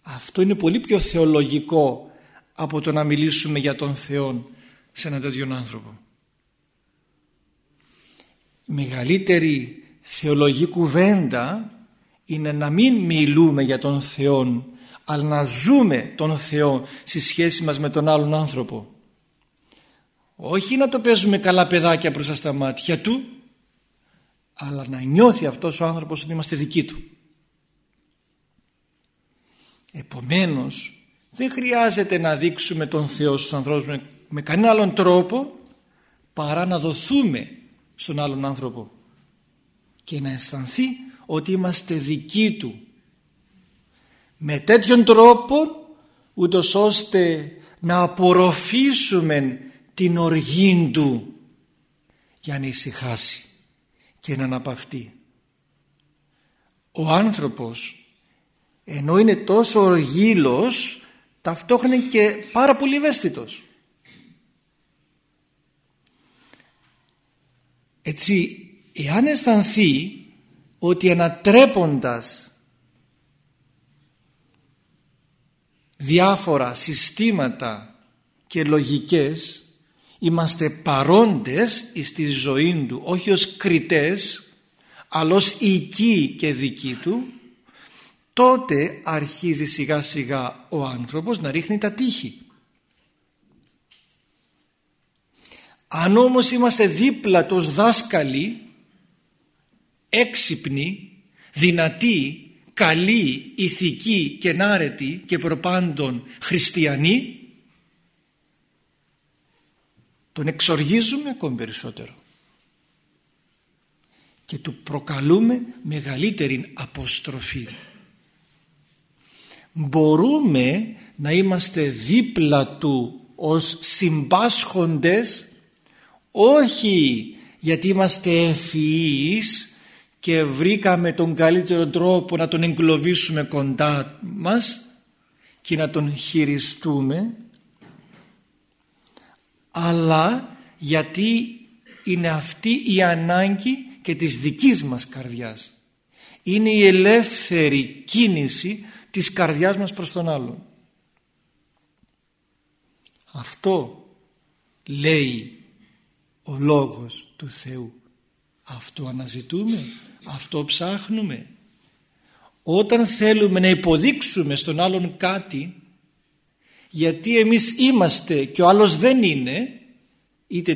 Αυτό είναι πολύ πιο θεολογικό από το να μιλήσουμε για τον Θεό σε έναν τέτοιον άνθρωπο. Μεγαλύτερη θεολογική κουβέντα είναι να μην μιλούμε για τον Θεό αλλά να ζούμε τον Θεό στη σχέση μας με τον άλλον άνθρωπο. Όχι να το παίζουμε καλά παιδάκια μπροστά στα μάτια του αλλά να νιώθει αυτός ο άνθρωπος ότι είμαστε δικοί του. Επομένως δεν χρειάζεται να δείξουμε τον Θεό στους ανθρώπους με, με κανένα άλλον τρόπο παρά να δοθούμε στον άλλον άνθρωπο και να αισθανθεί ότι είμαστε δικοί του με τέτοιον τρόπο ούτως ώστε να απορροφήσουμε την οργή του για να ησυχάσει και να αναπαυτεί. Ο άνθρωπος ενώ είναι τόσο οργήλος ταυτόχρονα και πάρα πολύ ευαίσθητος. Έτσι, εάν αισθανθεί ότι ανατρέποντας διάφορα συστήματα και λογικές είμαστε παρόντες στη ζωή του όχι ως κριτές αλλά ως οικοί και δικοί του τότε αρχίζει σιγά σιγά ο άνθρωπος να ρίχνει τα τείχη. Αν όμως είμαστε δίπλα τους δάσκαλοι έξυπνοι, δυνατοί, καλοί, ηθικοί και νάρετοι και προπάντων χριστιανοί τον εξοργίζουμε ακόμη περισσότερο και του προκαλούμε μεγαλύτερη αποστροφή. Μπορούμε να είμαστε δίπλα του ως συμπάσχοντες όχι γιατί είμαστε ευφυείς και βρήκαμε τον καλύτερο τρόπο να τον εγκλωβίσουμε κοντά μας και να τον χειριστούμε αλλά γιατί είναι αυτή η ανάγκη και της δικής μας καρδιάς. Είναι η ελεύθερη κίνηση της καρδιάς μας προς τον άλλον. Αυτό λέει ο Λόγος του Θεού. Αυτό αναζητούμε, αυτό ψάχνουμε. Όταν θέλουμε να υποδείξουμε στον άλλον κάτι γιατί εμείς είμαστε και ο άλλος δεν είναι είτε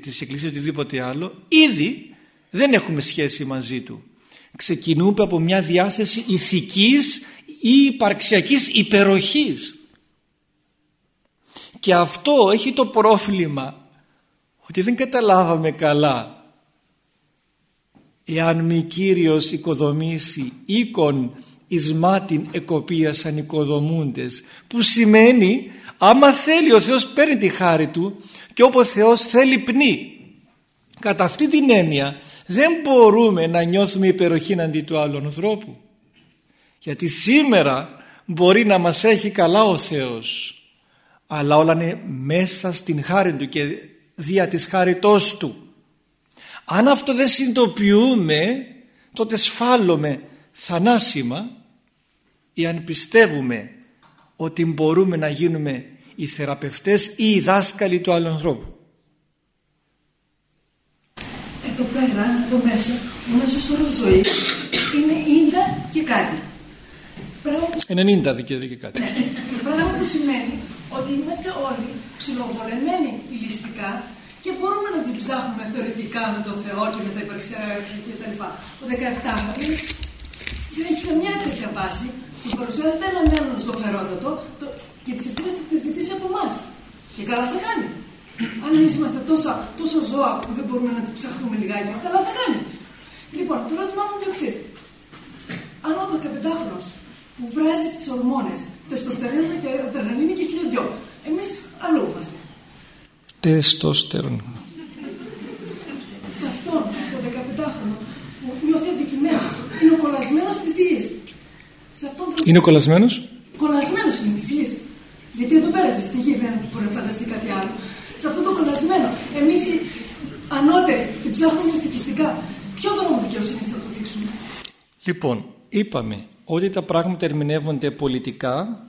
της Εκκλησίας οτιδήποτε άλλο ήδη δεν έχουμε σχέση μαζί του. Ξεκινούμε από μια διάθεση ηθικής ή υπαρξιακής υπεροχής. Και αυτό έχει το πρόβλημα ότι δεν καταλάβαμε καλά εάν μη Κύριος οικοδομήσει οίκον εις μάτιν εκοπίασαν οικοδομούντες που σημαίνει άμα θέλει ο Θεός παίρνει τη χάρη του και όπου ο Θεός θέλει πνί κατά αυτή την έννοια δεν μπορούμε να νιώθουμε υπεροχή αντί του άλλου ανθρώπου. Γιατί σήμερα μπορεί να μας έχει καλά ο Θεός αλλά όλα είναι μέσα στην χάρη του και δια της χάριτός του αν αυτό δεν συνειδητοποιούμε τότε σφάλουμε θανάσιμα ή αν πιστεύουμε ότι μπορούμε να γίνουμε οι θεραπευτές ή οι δάσκαλοι του άλλου ανθρώπου. Εδώ πέρα, εδώ μέσα, ο μέσος όρος ζωής είναι 90 και κάτι. 90 δικαιώδη και κάτι. Ναι. Πράγμα που σημαίνει ότι είμαστε όλοι ψιλοβολεμένοι ηλιστικά και μπορούμε να την ψάχνουμε θεωρητικά με τον Θεό και με τα υπαρξιακά και τα λοιπά. Ο 17 δεν έχει καμιά τέτοια βάση τους παρουσιάζεται έναν νέο ζωφερότατο το, και τις ευθύνες θα τις ζητήσει από εμάς. Και καλά θα κάνει. Αν εμείς είμαστε τόσα, τόσα ζώα που δεν μπορούμε να την ψαχτούμε λιγάκι, καλά θα κάνει. Λοιπόν, το ερώτημά μου είναι το εξής. Αν ο 15χρονο που βράζει τις ορμόνες, τεστοστερόνη και αδερναλίνη και χιλιοδιό, εμείς αλλού είμαστε. Τεστοστερόνη. Σε αυτόν τον 15χρονο που νιώθει αδικημένο, είναι ο κολλασμένος της γη. Είναι κολλασμένος; Κολλασμένος είναι της γης. Γιατί εδώ πέρα στη γη δεν μπορεί να φανταστεί κάτι άλλο. Σε αυτό το κολλασμένο, εμείς οι ανώτεροι την ψάχνουμε στοιχιστικά. Ποιο δρόμο δικαιοσύνης θα το δείξουμε; Λοιπόν, είπαμε ότι τα πράγματα ερμηνεύονται πολιτικά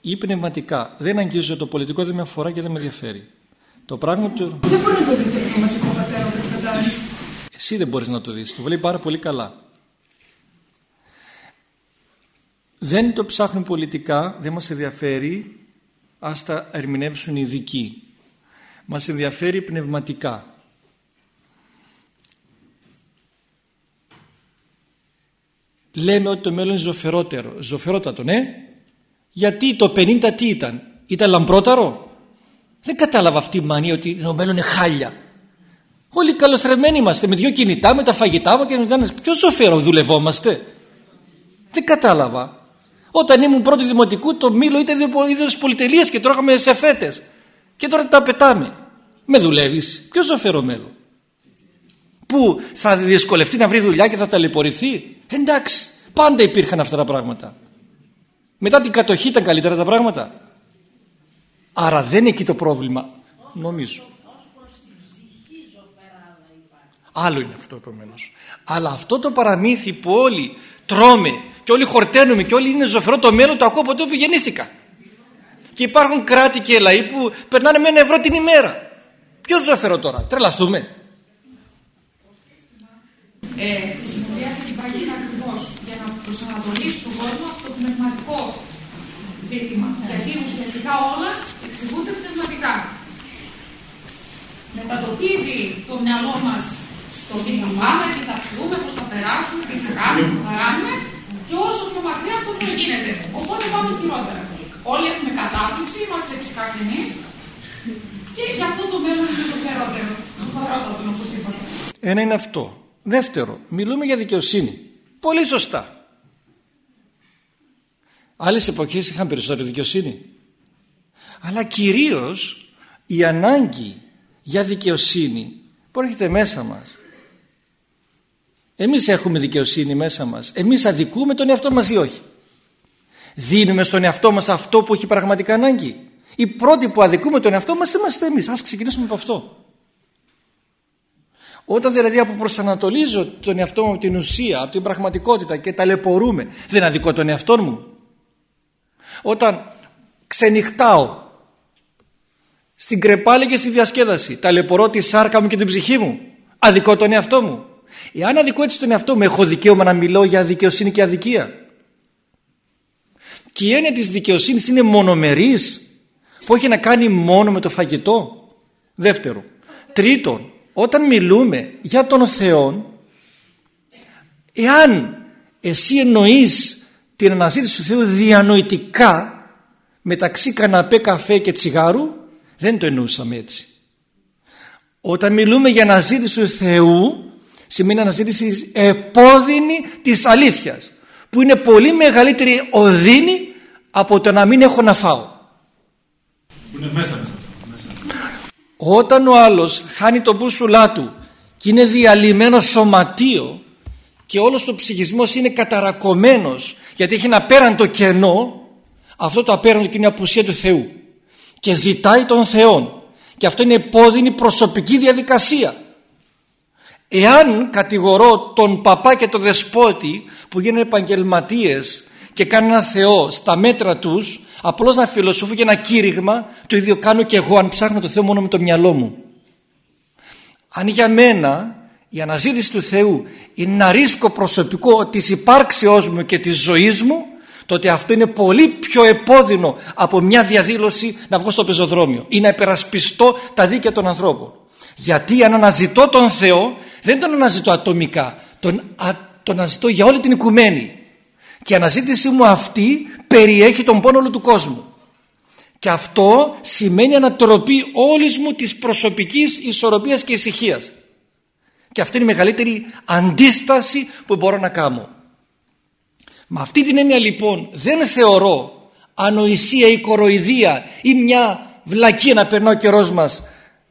ή πνευματικά. Δεν αγγίζω το πολιτικό, δεν με αφορά και δεν με ενδιαφέρει. Το πράγμα του... Δεν μπορεί να το δει το πνευματικό πατέρα ο Εσύ δεν μπορείς να το δεις. Το βλέπει πάρα πολύ καλά. δεν το ψάχνουν πολιτικά, δεν μας ενδιαφέρει, ας τα ερμηνεύσουν οι ειδικοί. Μας ενδιαφέρει πνευματικά. Λέμε ότι το μέλλον είναι ζωφερότερο, ζωφερότατο, ναι. Γιατί το 50 τι ήταν, ήταν λαμπρόταρο; Δεν κατάλαβα αυτή η μανία ότι το μέλλον είναι χάλια. Όλοι καλοθρεμένοι είμαστε με δύο κινητά, με τα φαγητά μας και με Ποιο ζωφερό δουλευόμαστε; Δεν κατάλαβα. Όταν ήμουν πρώτη δημοτικού το μήλο ήταν είδος πολυτελείας και τρώγαμε σε φέτες. Και τώρα τα πετάμε. Με δουλεύεις. Ποιος θα φέρω μέλλον; Που θα δυσκολευτεί να βρει δουλειά και θα ταλαιπωρηθεί; Εντάξει. Πάντα υπήρχαν αυτά τα πράγματα. Μετά την κατοχή ήταν καλύτερα τα πράγματα. Άρα δεν είναι εκεί το πρόβλημα. Νομίζω. Άλλο είναι αυτό επομένως. Αλλά αυτό το παραμύθι που όλοι τρώμε και όλοι χορταίνουμε και όλοι είναι ζωφερό το μέλλον το ακούω από τότε που γεννήθηκα. Και υπάρχουν κράτη και λαοί που περνάνε με ένα ευρώ την ημέρα. Ποιος ζωφερό τώρα, τρελαθούμε. Ε, χρησιμοποιείται την παγίδα ακριβώς για να προσανατολίσει τον κόσμο από το πνευματικό ζήτημα. Γιατί ουσιαστικά όλα εξηγούνται πνευματικά. Μετατοπίζει το μυαλό μας στο τι θα πάμε, τι θα πιούμε, πώς θα περάσουμε, τι θα κάνουμε, τι θα κάνουμε και όσο πιο μακριά αυτό θα γίνεται. Οπότε πάμε χειρότερα. Όλοι έχουμε κατάπληξη, είμαστε ψυχασθενεί και γι' αυτό το μέλλον είναι το χειρότερο. Το όπως είπατε. Ένα είναι αυτό. Δεύτερο, μιλούμε για δικαιοσύνη. Πολύ σωστά. Άλλες εποχές είχαν περισσότερη δικαιοσύνη. Αλλά κυρίως η ανάγκη για δικαιοσύνη που έρχεται μέσα μας εμείς έχουμε δικαιοσύνη μέσα μας. Εμείς αδικούμε τον εαυτό μας ή όχι; Δίνουμε στον εαυτό μας αυτό που έχει πραγματικά ανάγκη. Οι πρώτοι που αδικούμε τον εαυτό μας είμαστε εμείς. Ας ξεκινήσουμε από αυτό. Όταν δηλαδή αποπροσανατολίζω τον εαυτό μου από την ουσία, από την πραγματικότητα και ταλαιπωρούμε, δεν αδικώ τον εαυτό μου. Όταν ξενυχτάω στην κρεπάλη και στη διασκέδαση, ταλαιπωρώ τη σάρκα μου και την ψυχή μου, αδικώ τον εαυτό μου. Εάν αδικώ έτσι τον εαυτό μου έχω δικαίωμα να μιλώ για δικαιοσύνη και αδικία. Και η έννοια της δικαιοσύνης είναι μονομερής που έχει να κάνει μόνο με το φαγητό. Δεύτερο. Τρίτον, όταν μιλούμε για τον Θεό εάν εσύ εννοείς την αναζήτηση του Θεού διανοητικά μεταξύ καναπέ, καφέ και τσιγάρου δεν το εννοούσαμε έτσι. Όταν μιλούμε για αναζήτηση του Θεού σημαίνει αναζήτηση επώδυνη της αλήθειας που είναι πολύ μεγαλύτερη οδύνη από το να μην έχω να φάω. Που είναι μέσα Όταν ο άλλος χάνει το μπούσουλά του και είναι διαλυμένο σωματείο και όλος το ψυχισμός είναι καταρακωμένος γιατί έχει ένα απέραντο κενό αυτό το απέραντο και είναι η απουσία του Θεού. Και ζητάει τον Θεό και αυτό είναι επώδυνη προσωπική διαδικασία. Εάν κατηγορώ τον παπά και τον δεσπότη που γίνουν επαγγελματίες και κάνουν ένα Θεό στα μέτρα τους απλώς να φιλοσοφούν και ένα κήρυγμα το ίδιο κάνω και εγώ αν ψάχνω το Θεό μόνο με το μυαλό μου. Αν για μένα η αναζήτηση του Θεού είναι ένα ρίσκο προσωπικό της υπάρξεώς μου και της ζωής μου τότε αυτό είναι πολύ πιο επώδυνο από μια διαδήλωση να βγω στο πεζοδρόμιο ή να υπερασπιστώ τα δίκαια των ανθρώπων. Γιατί αν αναζητώ τον Θεό δεν τον αναζητώ ατομικά, τον, α, τον αναζητώ για όλη την οικουμένη. Και η αναζήτησή μου αυτή περιέχει τον πόνο όλου του κόσμου. Και αυτό σημαίνει ανατροπή όλης μου της προσωπικής ισορροπίας και ησυχίας. Και αυτή είναι η μεγαλύτερη αντίσταση που μπορώ να κάνω. Με αυτή την έννοια λοιπόν δεν θεωρώ ανοησία ή κοροϊδία ή μια βλακία να περνά ο καιρός μας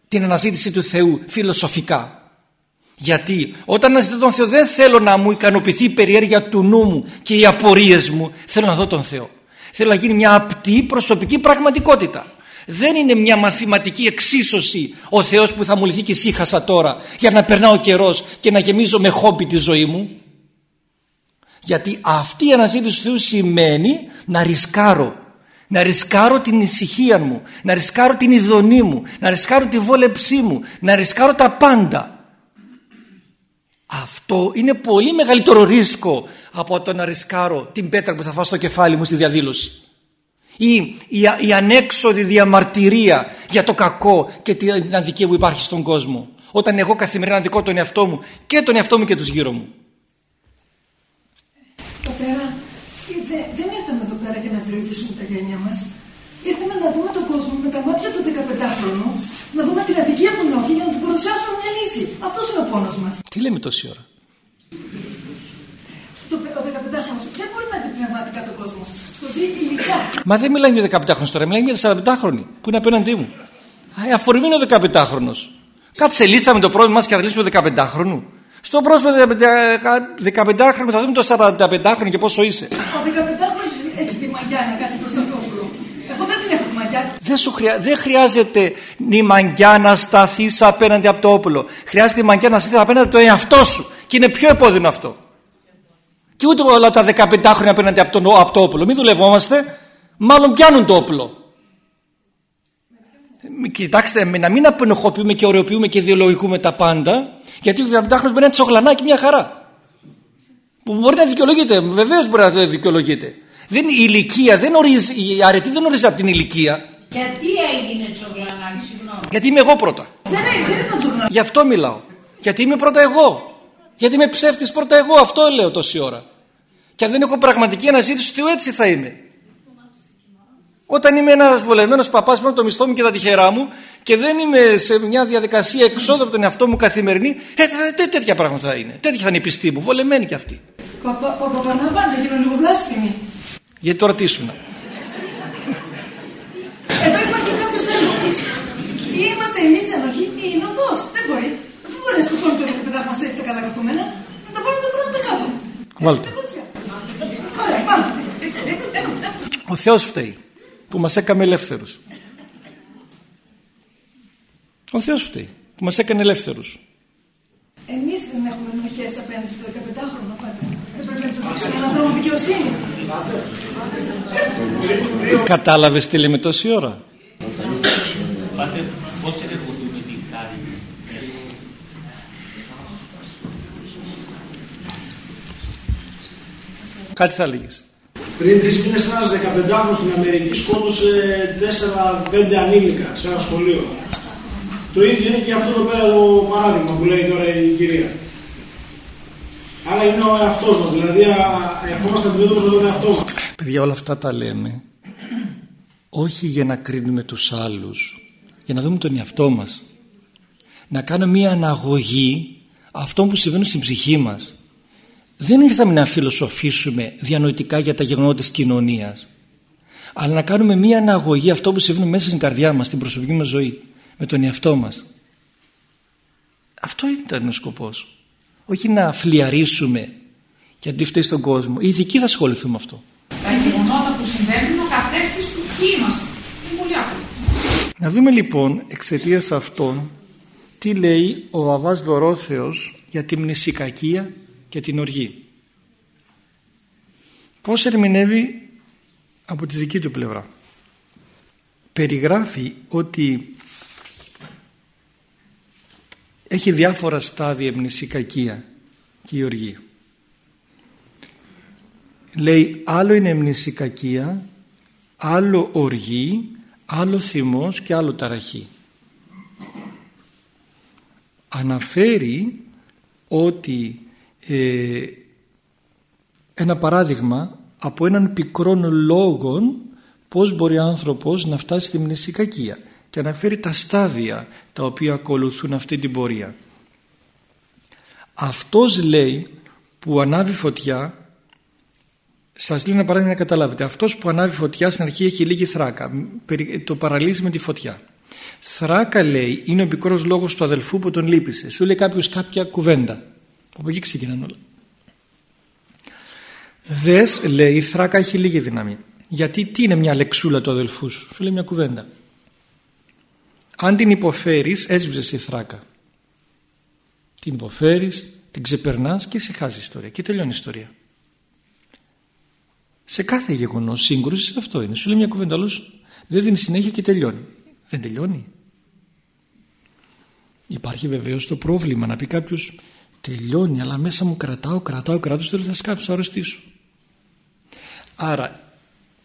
την αναζήτηση του Θεού φιλοσοφικά. Γιατί όταν αναζητώ τον Θεό δεν θέλω να μου ικανοποιηθεί η περιέργεια του νου μου και οι απορίες μου. Θέλω να δω τον Θεό. Θέλω να γίνει μια απτή προσωπική πραγματικότητα. Δεν είναι μια μαθηματική εξίσωση ο Θεός που θα μου λυθεί και σύχασα τώρα για να περνάω καιρός και να γεμίζω με χόμπι τη ζωή μου. Γιατί αυτή η αναζήτηση του Θεού σημαίνει να ρισκάρω να ρισκάρω την ησυχία μου, να ρισκάρω την ειδονή μου, να ρισκάρω τη βόλεψή μου, να ρισκάρω τα πάντα. Αυτό είναι πολύ μεγαλύτερο ρίσκο από το να ρισκάρω την πέτρα που θα φάω στο κεφάλι μου στη διαδήλωση. Ή η, η ανέξοδη διαμαρτυρία για το κακό και την αδικία που υπάρχει στον κόσμο. Όταν εγώ καθημερινά δικό τον εαυτό μου και τον εαυτό μου και τους γύρω μου. Πατέρα, δεν ήρθαμε εδώ πέρα για να διολογήσουμε τα γένια μας. Ήρθαμε να δούμε τον κόσμο με τα μάτια του 15χρονου, να δούμε την αδικία του νόχη για να του παρουσιάσουμε μια λύση. Αυτός είναι ο πόνος μας. Τι λέμε τόση ώρα; Το, ο 15χρονο δεν μπορεί να δει πνευματικά τον κόσμο. Το ζει υλικά. Μα δεν μιλάμε για 15χρονο τώρα, μιλάμε για 45χρονη που είναι απέναντί μου. Α, αφορμή είναι ο 15χρονο. Κάτσε λύσαμε το πρόβλημα μας και θα λύσουμε 15χρονου. Στο πρόσωπο 15χρονο θα δούμε το 45χρονο και πόσο είσαι. Ο 15χρονο έχει τη μαγιά να κάτσει μπροστά στο όπλο. Εγώ δεν την έχω τη μαγιά. Δεν, σου χρειά... δεν χρειάζεται η μαγιά να σταθείς απέναντι από το όπλο. Χρειάζεται η μαγιά να σταθείς απέναντι από το εαυτό σου. Και είναι πιο επώδυνο αυτό. Και ούτε όλα τα 15 χρόνια απέναντι από το, από το όπλο. Μην δουλευόμαστε. Μάλλον πιάνουν το όπλο. Κοιτάξτε, να μην απενοχοποιούμε και ωρεοποιούμε και ιδεολογικούμε τα πάντα, γιατί ο 15 χρόνο μπορεί να τσογλανάκι μια χαρά. Που μπορεί να δικαιολογείται, βεβαίως μπορεί να δικαιολογείται. Δεν, η ηλικία δεν ορίζει, η αρετή δεν ορίζει από την ηλικία. Γιατί έγινε τσογλανάκι, συγγνώμη. Γιατί είμαι εγώ πρώτα. Δεν είναι, δεν είναι τσογλανάκι. Γι' αυτό μιλάω. Γιατί είμαι πρώτα εγώ. Γιατί είμαι ψεύτης πρώτα εγώ. Αυτό λέω τόση ώρα. Και αν δεν έχω πραγματική αναζήτηση του Θεού, έτσι θα είμαι. Όταν είμαι ένας βολευμένο παπάς με το μισθό μου και τα τυχερά μου και δεν είμαι σε μια διαδικασία εξόδου από τον εαυτό μου καθημερινή, ε, τέτοια πράγματα θα είναι. Τέτοια θα είναι η πιστή μου. Βολεμένη κι αυτή. Παπαπαναβάντα, γίνω λίγο βλάσφημη. Γιατί το ρωτήσουν. Εδώ υπάρχει κάποιος ένοχος. Ή είμαστε εμείς ένοχοι ή είναι οδό. Δεν μπορεί. Δεν μπορεί να σκοτώνει το ρηχοπεδά μα έτσι καλά καθομένα. Να τα βάλουμε τα πράγματα κάτω. Βάλτε. Ωραία, πάμε. Ο Θεός φταίει που μας έκαμε ελεύθερους. Ο Θεός φταίει που μας έκανε ελεύθερους. Εμείς δεν έχουμε ενοχές απέναντι στο 15χρονο πάντα. Δεν πρέπει να τους δείξουμε έναν δρόμο δικαιοσύνης. Κατάλαβες τι λέμε τόση ώρα; Πάτε, πώς ενεργοποιούμε την χάρη μέσα. Κάτι θα έλεγες. Πριν τρεις μήνες, ένας 15χρονο στην Αμερική σκότωσε 4-5 ανήλικα σε ένα σχολείο. Το ίδιο είναι και αυτό εδώ πέρα το παράδειγμα που λέει τώρα η κυρία. Άρα είναι ο εαυτός μας, δηλαδή ερχόμαστε αντιμέτωπο με τον εαυτό μας. Παιδιά, όλα αυτά τα λέμε όχι για να κρίνουμε τους άλλους, για να δούμε τον εαυτό μας. Να κάνουμε μια αναγωγή αυτό που συμβαίνει στην ψυχή μας δεν ήρθαμε να φιλοσοφήσουμε διανοητικά για τα γεγονότα της κοινωνίας αλλά να κάνουμε μία αναγωγή αυτό που συμβαίνει μέσα στην καρδιά μας, στην προσωπική μας ζωή με τον εαυτό μας. Αυτό ήταν ο σκοπός. Όχι να φλιαρίσουμε και αντίφτει στον κόσμο. Οι ειδικοί θα ασχοληθούν με αυτό. Τα γεγονότα που συμβαίνουν ο καθρέφτης του ποιοι είμαστε. Είναι πολύ απλό να δούμε λοιπόν εξαιτίας αυτών τι λέει ο Βαβάς Δωρόθεος για τη μνησικακία και την οργή. Πώς ερμηνεύει από τη δική του πλευρά. Περιγράφει ότι έχει διάφορα στάδια μνησικακία και η οργή. Λέει άλλο είναι μνησικακία, άλλο οργή, άλλο θυμός και άλλο ταραχή. Αναφέρει ότι ε, ένα παράδειγμα από έναν πικρόν λόγο πώς μπορεί ο άνθρωπος να φτάσει στη μνησικακία και αναφέρει τα στάδια τα οποία ακολουθούν αυτή την πορεία. Αυτός λέει που ανάβει φωτιά σας λέω ένα παράδειγμα να καταλάβετε. Αυτός που ανάβει φωτιά στην αρχή έχει λίγη θράκα. Το παραλύσει με τη φωτιά. Θράκα λέει είναι ο πικρός λόγος του αδελφού που τον λύπησε. Σου λέει κάποιος κάποια κουβέντα. Από εκεί ξεκινάνε όλα. Δες, λέει, η θράκα έχει λίγη δύναμη. Γιατί τι είναι μια λεξούλα του αδελφού σου, σου λέει μια κουβέντα. Αν την υποφέρεις, έσβησες η θράκα. Την υποφέρεις, την ξεπερνάς και σε χάζει η ιστορία και τελειώνει η ιστορία. Σε κάθε γεγονός σύγκρουσης αυτό είναι. Σου λέει μια κουβέντα, άλλος δεν δίνει συνέχεια και τελειώνει. Δεν τελειώνει. Υπάρχει βεβαίως το πρόβλημα να πει κάποιος τελειώνει αλλά μέσα μου κρατάω, κρατάω, κρατάω τέλος θα σκάψω, θα αρρωστήσω. Άρα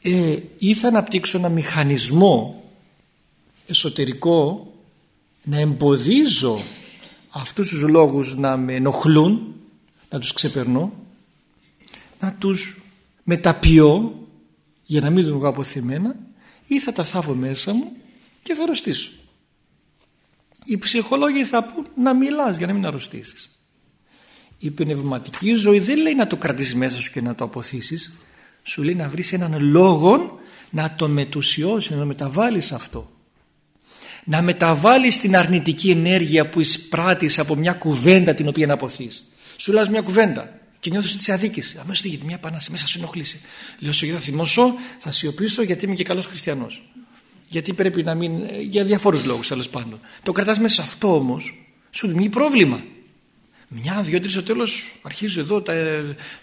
ε, ή θα αναπτύξω ένα μηχανισμό εσωτερικό να εμποδίζω αυτούς τους λόγους να με ενοχλούν, να τους ξεπερνώ, να τους μεταποιώ για να μην δουν αποθυμένα ή θα τα θάβω μέσα μου και θα αρρωστήσω. Οι ψυχολόγοι θα πούν να μιλάς για να μην αρρωστήσεις. Η πνευματική ζωή δεν λέει να το κρατήσεις μέσα σου και να το αποθήσεις. Σου λέει να βρεις έναν λόγο να το μετουσιώσεις, να το μεταβάλεις αυτό. Να μεταβάλεις την αρνητική ενέργεια που εισπράττεις από μια κουβέντα την οποία να αποθείς. Σου λες μια κουβέντα και νιώθεις ότι σε αδίκησε. Αμέσως τι γίνεται, μια πανάση, μέσα σου ενοχλήσει. Λέω σου θα θυμώσω, θα σιωπήσω γιατί είμαι και καλός χριστιανός. Γιατί πρέπει να μην. για διάφορους λόγους τέλος πάντων. Το κρατάς μέσα αυτό όμως, σου δημιουργεί πρόβλημα. Μια, δύο, τρει, στο τέλος αρχίζει εδώ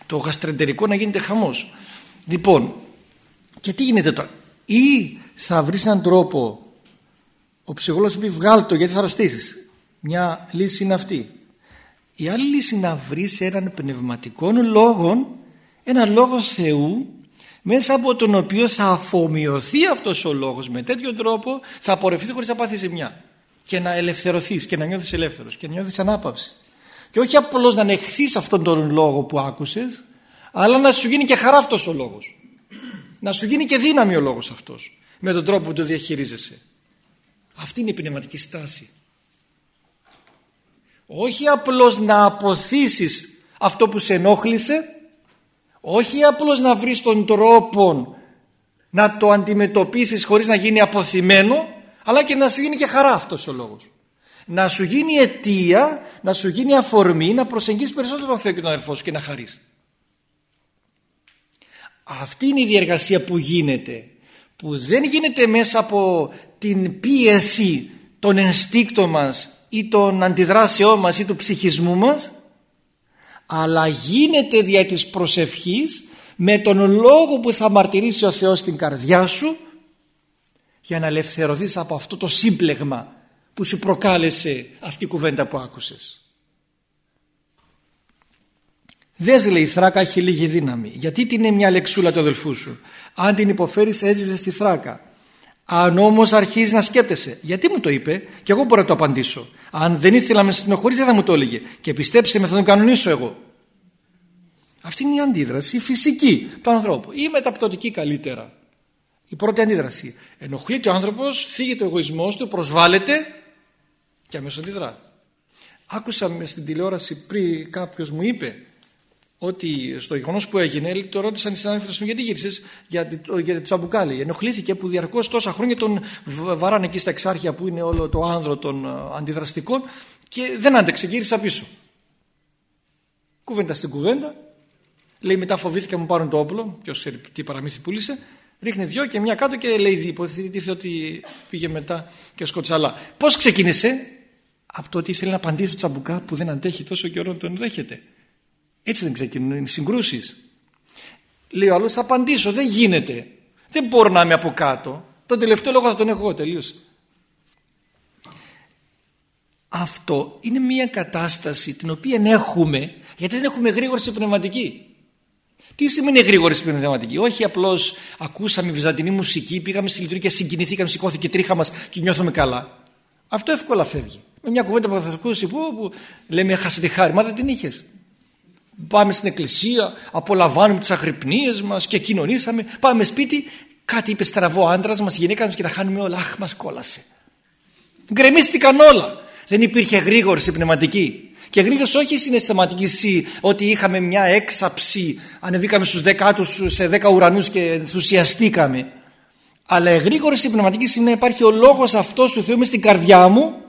το γαστρεντερικό να γίνεται χαμός. Λοιπόν, και τι γίνεται τώρα; Ή θα βρεις έναν τρόπο, ο ψυχολόγος πει βγάλ το γιατί θα αρρωστήσεις. Μια λύση είναι αυτή. Η άλλη λύση είναι να βρεις έναν πνευματικό λόγο, ένα λόγο Θεού μέσα από τον οποίο θα αφομοιωθεί αυτός ο λόγος με τέτοιο τρόπο θα απορρευτεί χωρίς να πάθεις ζημιά και να ελευθερωθείς και να νιώθεις ελεύθερος και να νιώθεις ανάπαυση και όχι απλώς να ανεχθείς αυτόν τον λόγο που άκουσες αλλά να σου γίνει και χαρά αυτός ο λόγος. Να σου γίνει και δύναμη ο λόγος αυτός με τον τρόπο που το διαχειρίζεσαι. Αυτή είναι η πνευματική στάση. Όχι απλώς να αποθήσεις αυτό που σε ενόχλησε όχι απλώς να βρεις τον τρόπο να το αντιμετωπίσεις χωρίς να γίνει αποθυμένο αλλά και να σου γίνει και χαρά αυτός ο λόγος να σου γίνει αιτία να σου γίνει αφορμή να προσεγγίσεις περισσότερο τον Θεό και τον αδερφό σου και να χαρείς. Αυτή είναι η διεργασία που γίνεται που δεν γίνεται μέσα από την πίεση των ενστίκτων μας ή των αντιδράσεών μας ή του ψυχισμού μας αλλά γίνεται δια της προσευχής με τον λόγο που θα μαρτυρήσει ο Θεός στην καρδιά σου για να ελευθερωθείς από αυτό το σύμπλεγμα που σου προκάλεσε αυτή η κουβέντα που άκουσες. Δες λέει η θράκα έχει λίγη δύναμη. Γιατί την είναι μια λεξούλα του αδελφού σου; Αν την υποφέρεις έζησε στη θράκα. Αν όμως αρχίζεις να σκέπτεσαι, γιατί μου το είπε, και εγώ μπορώ να το απαντήσω. Αν δεν ήθελα να με στενοχωρήσει, δεν θα μου το έλεγε. Και πιστέψτε με, θα τον κανονίσω εγώ. Αυτή είναι η αντίδραση φυσική του ανθρώπου ή μεταπτωτική καλύτερα. Η πρώτη αντίδραση. Ενοχλείται ο άνθρωπος, θίγεται ο εγωισμός του, προσβάλλεται και αμέσως αντιδρά. Άκουσα στην τηλεόραση πριν κάποιος μου είπε ότι στο γεγονός που έγινε, το ρώτησαν οι συνάδελφοι του γιατί γύρισες; Για, για το τσαμπουκάλι. Ενοχλήθηκε που διαρκώς τόσα χρόνια τον βαράνε εκεί στα εξάρχεια που είναι όλο το άνδρο των ε, αντιδραστικών και δεν άντεξε, γύρισα πίσω. Κουβέντα στην κουβέντα, λέει μετά φοβήθηκα μου πάρουν το όπλο, ποιος ξέρει τι παραμύθι πούλησε. Ρίχνει δυο και μια κάτω και λέει υποθέτει ότι πήγε μετά και σκοτσαλά. Πώς ξεκίνησε, από το ότι ήθελε να απαντήσει το τσαμπουκά που δεν αντέχει τόσο καιρό τον δέχεται. Έτσι δεν ξεκινούν οι συγκρούσεις. Λέει ο άλλος θα απαντήσω, δεν γίνεται. Δεν μπορώ να είμαι από κάτω. Τον τελευταίο λόγο θα τον έχω εγώ τελείως. Αυτό είναι μια κατάσταση την οποία έχουμε γιατί δεν έχουμε γρήγορη πνευματική. Τι σημαίνει γρήγορη πνευματική. Όχι απλώς ακούσαμε βυζαντινή μουσική, πήγαμε στη λειτουργία, συγκινηθήκαμε, σηκώθηκε τρίχα μας και νιώθουμε καλά. Αυτό εύκολα φεύγει. Με μια κουβέντα που θα ακούσει που, που λέμε έχασε τη χάρη. Μα δεν την είχες πάμε στην εκκλησία, απολαμβάνουμε τις αγρυπνίες μας και κοινωνήσαμε, πάμε σπίτι, κάτι είπε στραβό άντρας μας, η γυναίκα μας και τα χάνουμε όλα, αχ μας κόλασε. Γκρεμίστηκαν όλα. Δεν υπήρχε γρήγορση πνευματική. Και γρήγορση όχι συναισθηματική ότι είχαμε μια έξαψη, ανεβήκαμε στους δεκάτους σε δέκα ουρανούς και ενθουσιαστήκαμε. Αλλά εγρήγορση πνευματική είναι να υπάρχει ο λόγος αυτός του Θεού μες στην καρδιά μου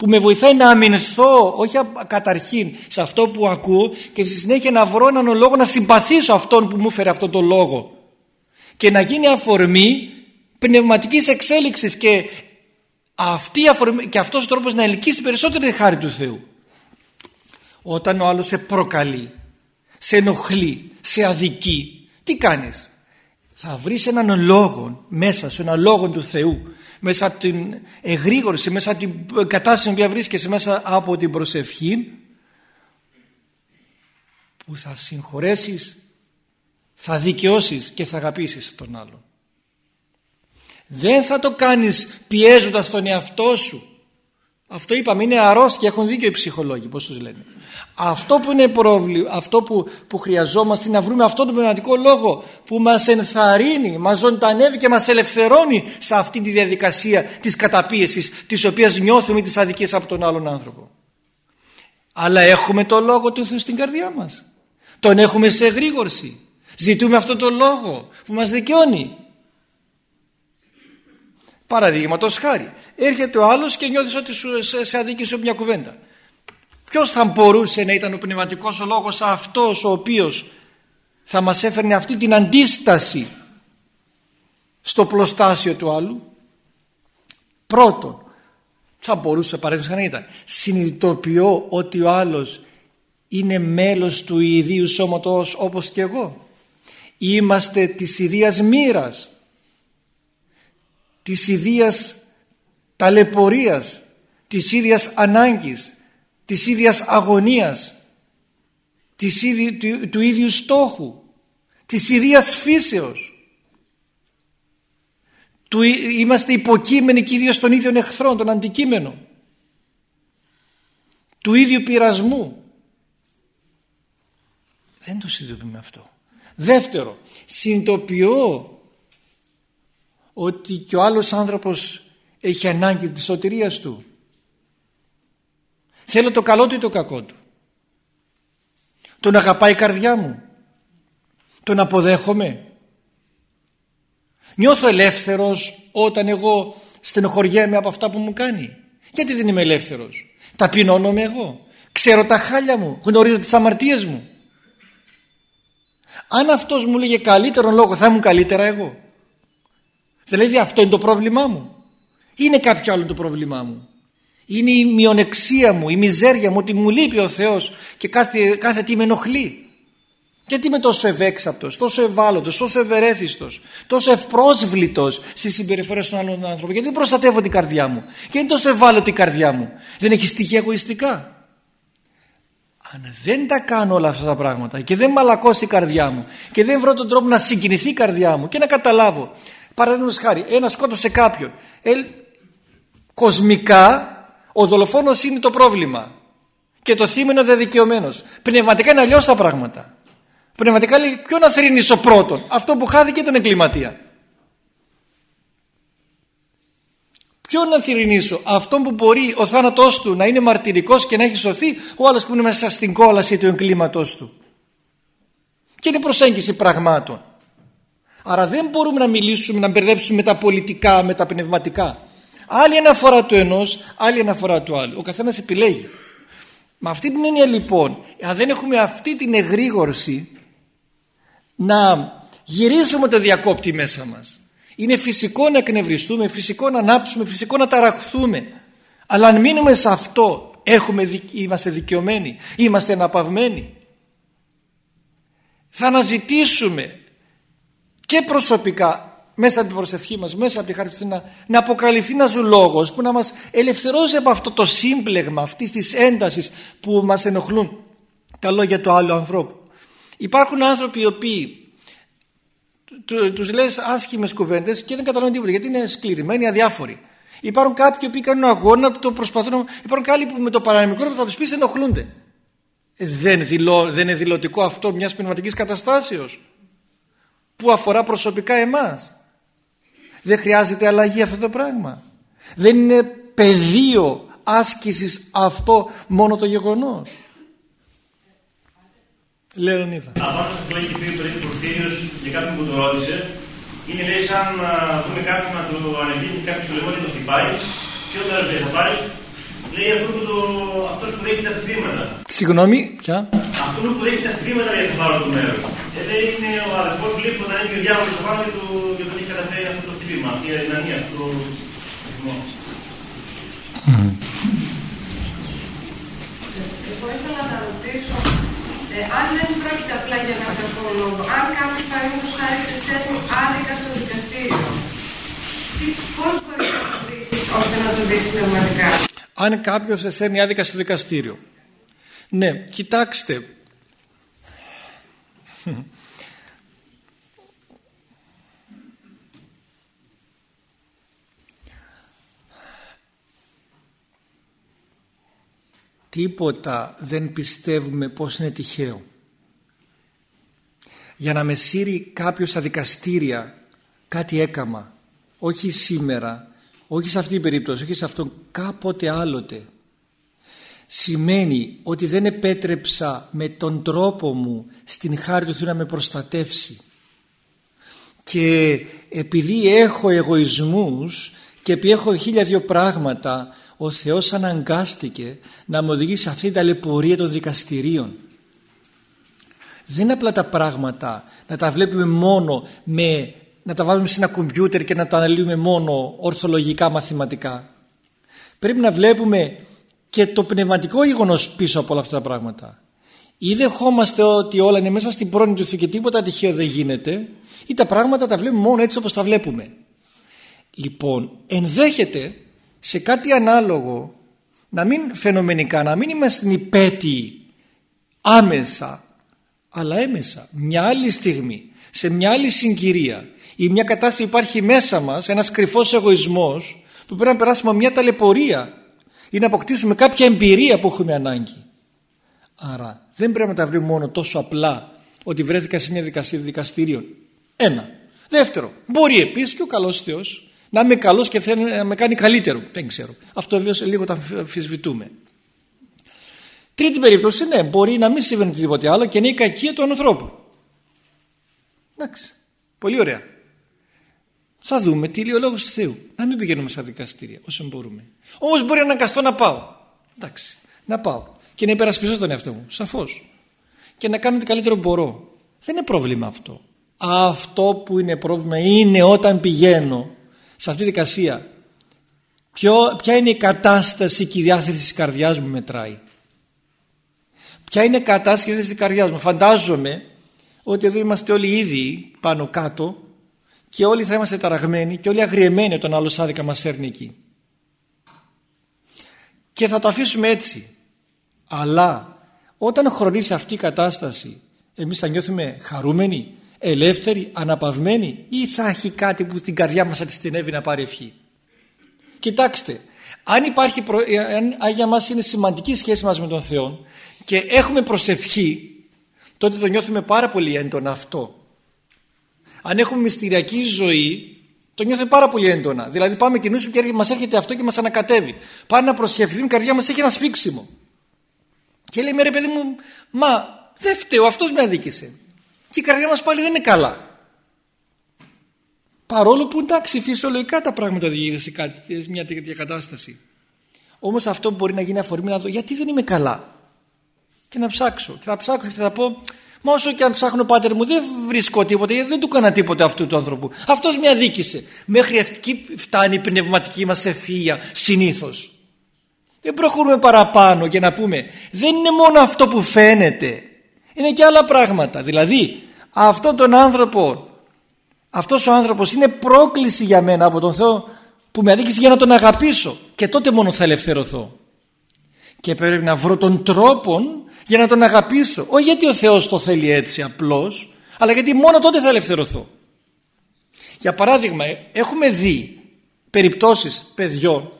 που με βοηθάει να αμυνθώ όχι καταρχήν σε αυτό που ακούω και στη συνέχεια να βρω έναν λόγο να συμπαθήσω αυτόν που μου φέρει αυτόν τον λόγο. Και να γίνει αφορμή πνευματικής εξέλιξης και, αυτή αφορμή, και αυτός ο τρόπος να ελκύσει περισσότερη χάρη του Θεού. Όταν ο άλλος σε προκαλεί σε ενοχλεί, σε αδικεί τι κάνεις; Θα βρεις έναν λόγο μέσα σε έναν λόγο του Θεού μέσα από την εγρήγορση, μέσα από την κατάσταση που βρίσκεσαι μέσα από την προσευχή που θα συγχωρέσεις, θα δικαιώσεις και θα αγαπήσεις τον άλλον. Δεν θα το κάνεις πιέζοντας τον εαυτό σου αυτό είπαμε είναι αρρώστια, έχουν δίκιο οι ψυχολόγοι, πώς τους λένε. Αυτό που είναι πρόβλημα, αυτό που, που χρειαζόμαστε είναι να βρούμε αυτόν τον πνευματικό λόγο που μας ενθαρρύνει, μας ζωντανεύει και μας ελευθερώνει σε αυτή τη διαδικασία της καταπίεσης, της οποίας νιώθουμε τις αδικίες από τον άλλον άνθρωπο. Αλλά έχουμε το λόγο του Θεού στην καρδιά μας. Τον έχουμε σε εγρήγορση. Ζητούμε αυτόν τον λόγο που μας δικαιώνει. Παραδείγματος χάρη. Έρχεται ο άλλος και νιώθεις ότι σου, σε, σε αδίκησε μια κουβέντα. Ποιος θα μπορούσε να ήταν ο πνευματικός ο λόγος αυτός ο οποίος θα μας έφερνε αυτή την αντίσταση στο πλωστάσιο του άλλου; Πρώτον, θα μπορούσε παραδείγματος να ήταν συνειδητοποιώ ότι ο άλλος είναι μέλος του ιδίου σώματος όπως και εγώ. Είμαστε της ιδίας μοίρας, της ιδίας ταλαιπωρίας, της ίδιας ανάγκης, της ίδιας αγωνίας, της του, του ίδιου στόχου, της ίδιας φύσεως. Του, είμαστε υποκείμενοι και ίδιος των ίδιων εχθρών, των αντικείμενων. Του ίδιου πειρασμού. Δεν το συνειδητοποιούμε αυτό. Δεύτερο, συνειδητοποιώ ότι και ο άλλος άνθρωπος έχει ανάγκη της σωτηρίας του. Θέλω το καλό του ή το κακό του. Τον αγαπάει η καρδιά μου. Τον αποδέχομαι. Νιώθω ελεύθερος όταν εγώ στενοχωριέμαι από αυτά που μου κάνει. Γιατί δεν είμαι ελεύθερος; Ταπεινώνομαι εγώ. Ξέρω τα χάλια μου. Γνωρίζω τις αμαρτίες μου. Αν αυτός μου λέγε καλύτερον λόγο θα ήμουν καλύτερα εγώ. Δηλαδή αυτό είναι το πρόβλημά μου. Είναι κάποιο άλλο το πρόβλημά μου. Είναι η μειονεξία μου, η μιζέρια μου ότι μου λείπει ο Θεός και κάθε, κάθε τι με ενοχλεί. Γιατί είμαι τόσο ευέξαπτος, τόσο ευάλωτος, τόσο ευερέθιστος, τόσο ευπρόσβλητος στις συμπεριφορές των άλλων άνθρωπων. Γιατί δεν προστατεύω την καρδιά μου. Και είναι τόσο ευάλωτη η καρδιά μου. Δεν έχει στοιχεία εγωιστικά. Αν δεν τα κάνω όλα αυτά τα πράγματα και δεν μαλακώσει η καρδιά μου και δεν βρω τον τρόπο να συγκινηθεί η καρδιά μου και να καταλάβω. Παραδείγματος χάρη, ένα σκότωσε κάποιον. Ε, κοσμικά ο δολοφόνος είναι το πρόβλημα και το θύμα είναι ο δεδικαιωμένος. Πνευματικά είναι αλλιώς τα πράγματα. Πνευματικά λέει ποιο να θρυνήσω πρώτον, αυτό που χάθηκε τον εγκληματία. Ποιο να θρυνήσω, αυτό που μπορεί ο θάνατός του να είναι μαρτυρικός και να έχει σωθεί, ο άλλος που είναι μέσα στην κόλαση του εγκλήματός του. Και είναι προσέγγιση πραγμάτων. Άρα δεν μπορούμε να μιλήσουμε, να μπερδέψουμε τα πολιτικά με τα πνευματικά. Άλλη αναφορά του ενός, άλλη αναφορά του άλλου. Ο καθένας επιλέγει. Με αυτή την έννοια λοιπόν, αν δεν έχουμε αυτή την εγρήγορση να γυρίσουμε το διακόπτη μέσα μας. Είναι φυσικό να εκνευριστούμε, φυσικό να ανάψουμε, φυσικό να ταραχθούμε. Αλλά αν μείνουμε σε αυτό, έχουμε, είμαστε δικαιωμένοι, είμαστε αναπαυμένοι. Θα αναζητήσουμε και προσωπικά μέσα από την προσευχή μας, μέσα από τη χαρακτηριστική να, να αποκαλυφθεί ένας λόγος που να μας ελευθερώσει από αυτό το σύμπλεγμα αυτής της έντασης που μας ενοχλούν τα λόγια του άλλου ανθρώπου. Υπάρχουν άνθρωποι οι οποίοι τους λες άσχημες κουβέντες και δεν καταλαβαίνουν τίποτα γιατί είναι σκληρημένοι, αδιάφοροι. Υπάρχουν κάποιοι που κάνουν αγώνα που το προσπαθούν. Υπάρχουν άλλοι που με το παρανομικό που θα τους πεις ενοχλούνται. Δεν, δηλώ, δεν είναι δηλωτικό αυτό μιας πνευματικής καταστάσεως που αφορά προσωπικά εμάς. Δεν χρειάζεται αλλαγή αυτό το πράγμα. Δεν είναι πεδίο άσκησης αυτό μόνο το γεγονός. Λεωνίδα. Απάνω σε αυτό έχει πει ο παιδί Πορφύριος για κάποιον που το ρώτησε, είναι λέει σαν να πούμε κάποιον να το ανεβεί κάποιος στο λαιμό και το χτυπάει, και όταν δεν θα πάρει, λέει αυτό που το, αυτός που δέχεται τα χτυπήματα. Συγγνώμη, ποια; Αυτό που δέχεται τα χτυπήματα για το πάρω του μέρους. Ε, λέει είναι ο αδερφός του λέει που όταν είναι ο διάβολος στο πάνω και, του, και τον έχει καταφέρει αυτό το χτύπημα, αυτή η αδυναμία, αυτό το θυμό. Εγώ ήθελα να ρωτήσω ε, αν δεν πρόκειται απλά για ένα κακό λόγο, αν κάποιος παραδείγματος χάρη σε σέρνει άδικα στο δικαστήριο, πώς μπορεί να το βρεις ώστε να το δει πνευματικά; Αν κάποιος σε σέρνει άδικα στο δικαστήριο. Ναι, κοιτάξτε. Τίποτα δεν πιστεύουμε πως είναι τυχαίο. Για να με σύρει κάποιος στα δικαστήρια κάτι έκαμα, όχι σήμερα, όχι σε αυτή την περίπτωση, όχι σε αυτόν, κάποτε άλλοτε. Σημαίνει ότι δεν επέτρεψα με τον τρόπο μου στην χάρη του Θεού να με προστατεύσει. Και επειδή έχω εγωισμούς και επειδή έχω χίλια δυο πράγματα ο Θεός αναγκάστηκε να με οδηγήσει σε αυτή την ταλαιπωρία των δικαστηρίων. Δεν είναι απλά τα πράγματα να τα βλέπουμε μόνο με, να τα βάζουμε σε ένα κομπιούτερ και να τα αναλύουμε μόνο ορθολογικά μαθηματικά. Πρέπει να βλέπουμε και το πνευματικό γεγονός πίσω από όλα αυτά τα πράγματα. Ή δεχόμαστε ότι όλα είναι μέσα στην πρόνοια του Θεού και τίποτα τυχαίο δεν γίνεται ή τα πράγματα τα βλέπουμε μόνο έτσι όπως τα βλέπουμε. Λοιπόν, ενδέχεται σε κάτι ανάλογο να μην φαινομενικά, να μην είμαστε υπέτειοι άμεσα αλλά έμεσα, μια άλλη στιγμή, σε μια άλλη συγκυρία ή μια κατάσταση υπάρχει μέσα μας, ένας κρυφός εγωισμός που πρέπει να περάσουμε μια ταλαιπωρία ή να αποκτήσουμε κάποια εμπειρία που έχουμε ανάγκη. Άρα δεν πρέπει να τα βρει μόνο τόσο απλά ότι βρέθηκα σε μια δικασία δικαστήριων. Ένα. Δεύτερο, μπορεί επίσης και ο καλός Θεός να είμαι καλός και θέλει να με κάνει καλύτερο. Δεν ξέρω. Αυτό βέβαια λίγο το αμφισβητούμε. Τρίτη περίπτωση, ναι, μπορεί να μην συμβαίνει οτιδήποτε άλλο και είναι η κακία του ανθρώπου. Εντάξει. Πολύ ωραία. Θα δούμε τι λέει ο λόγος του Θεού. Να μην πηγαίνουμε στα δικαστήρια όσο μπορούμε. Όμως μπορεί να αναγκαστώ να πάω. Εντάξει. Να πάω. Και να υπερασπιστώ τον εαυτό μου. Σαφώς. Και να κάνω ό,τι καλύτερο μπορώ. Δεν είναι πρόβλημα αυτό. Αυτό που είναι πρόβλημα είναι όταν πηγαίνω σε αυτή τη δικασία. Ποιο, ποια είναι η κατάσταση και η διάθεση της καρδιάς μου μετράει. Ποια είναι η κατάσταση της καρδιάς μου. Φαντάζομαι ότι εδώ είμαστε όλοι ήδη πάνω κάτω και όλοι θα είμαστε ταραγμένοι και όλοι αγριεμένοι όταν άλλος άδικα μας έρνει εκεί. Και θα το αφήσουμε έτσι. Αλλά όταν χρονίσει αυτή η κατάσταση εμείς θα νιώθουμε χαρούμενοι, ελεύθεροι, αναπαυμένοι ή θα έχει κάτι που την καρδιά μας αντιστηνεύει να πάρει ευχή. Κοιτάξτε, αν, υπάρχει, αν για μας είναι σημαντική σχέση μας με τον Θεό και έχουμε προσευχή τότε το νιώθουμε πάρα πολύ έντονα αυτό. Αν έχουμε μυστηριακή ζωή το νιώθουμε πάρα πολύ έντονα. Δηλαδή πάμε και νους και μας έρχεται αυτό και μας ανακατεύει. Πάμε να προσευχηθούμε, η καρδιά μας έχει ένα σφίξιμο. Και λέει ρε παιδί μου, μα δεν φταίω, αυτός με αδίκησε. Και η καρδιά μας πάλι δεν είναι καλά. Παρόλο που εντάξει φυσιολογικά τα πράγματα οδηγείται σε, κάτι, σε μια τέτοια κατάσταση. Όμως αυτό μπορεί να γίνει αφορμή να δω γιατί δεν είμαι καλά. Και να ψάξω. Και θα ψάξω και θα πω Μα όσο και αν ψάχνω πάτερ μου δεν βρίσκω τίποτα γιατί δεν του έκανα τίποτα αυτού του άνθρωπου. Αυτός με αδίκησε. Μέχρι αυτή φτάνει η πνευματική μας ευφύεια συνήθως. Δεν προχωρούμε παραπάνω και να πούμε δεν είναι μόνο αυτό που φαίνεται. Είναι και άλλα πράγματα. Δηλαδή αυτόν τον άνθρωπο αυτός ο άνθρωπος είναι πρόκληση για μένα από τον Θεό που με αδίκησε για να τον αγαπήσω και τότε μόνο θα ελευθερωθώ. Και πρέπει να βρω τον τρόπο για να τον αγαπήσω. Όχι γιατί ο Θεός το θέλει έτσι απλώς, αλλά γιατί μόνο τότε θα ελευθερωθώ. Για παράδειγμα, έχουμε δει περιπτώσεις παιδιών,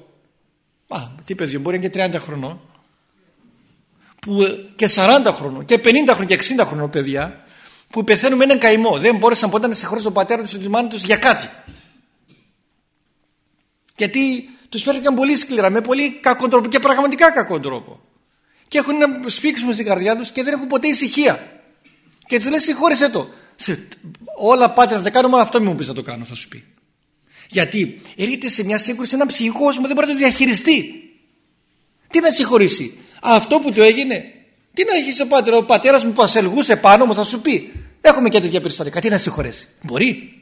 α, τι παιδιών, μπορεί να είναι και 30 χρονών, που και 40 χρονών και 50 χρονών και 60 χρονών παιδιά, που πεθαίνουν με έναν καημό. Δεν μπόρεσαν ποτέ να συγχωρήσουν τον πατέρα τους ή τη μάνα τους για κάτι. Γιατί τους πέρασαν πολύ σκληρά, με πολύ κακό τρόπο και πραγματικά κακό τρόπο και έχουν ένα σφίξιμο στην καρδιά τους και δεν έχουν ποτέ ησυχία. Και τους λέει συγχώρεσέ το. Όλα πάτε θα τα κάνω μόνο αυτό μην μου πεις να το κάνω θα σου πει. Γιατί έρχεται σε μια σύγκρουση ένα ψυχικό κόσμο δεν μπορεί να το διαχειριστεί. Τι να συγχωρήσει. Αυτό που του έγινε. Τι να έχει ο πατέρα, ο πατέρας μου που ασελγούσε πάνω μου θα σου πει. Έχουμε και τέτοια περιστατικά. Τι να συγχωρέσει. Μπορεί.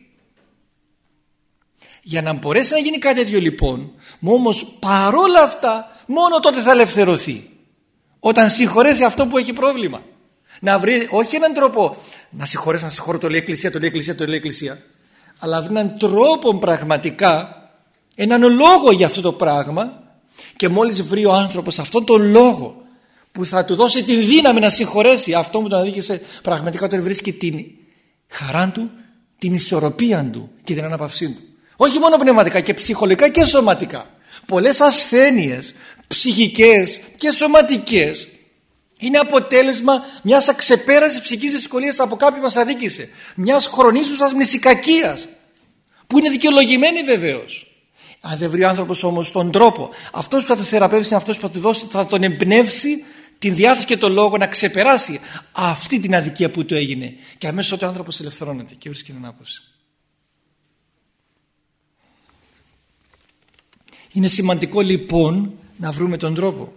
Για να μπορέσει να γίνει κάτι τέτοιο λοιπόν, όμως παρόλα αυτά μόνο τότε θα ελευθερωθεί. Όταν συγχωρέσει αυτό που έχει πρόβλημα. Να βρει όχι έναν τρόπο να συγχωρέσει, να συγχωρώ το λέει Εκκλησία, το λέει Εκκλησία, το λέει Εκκλησία. Αλλά βρει έναν τρόπο πραγματικά, έναν λόγο για αυτό το πράγμα και μόλις βρει ο άνθρωπος αυτόν τον λόγο που θα του δώσει τη δύναμη να συγχωρέσει αυτό που τον αδίκησε πραγματικά τον βρίσκει την χαρά του, την ισορροπία του και την αναπαυσή του. Όχι μόνο πνευματικά και ψυχολογικά και σωματικά. Πολλές ασθένειες ψυχικές και σωματικές είναι αποτέλεσμα μιας αξεπέρασης ψυχικής δυσκολίας από κάποιον μας αδίκησε. Μιας χρονίσουσας μνησικακίας που είναι δικαιολογημένη βεβαίως. Αν δεν βρει ο άνθρωπος όμως τον τρόπο αυτός που θα το θεραπεύσει είναι αυτός που θα του δώσει, θα τον εμπνεύσει την διάθεση και τον λόγο να ξεπεράσει αυτή την αδικία που του έγινε και αμέσως τότε ο άνθρωπος ελευθερώνεται και βρίσκει την άποψη. Είναι σημαντικό λοιπόν να βρούμε τον τρόπο.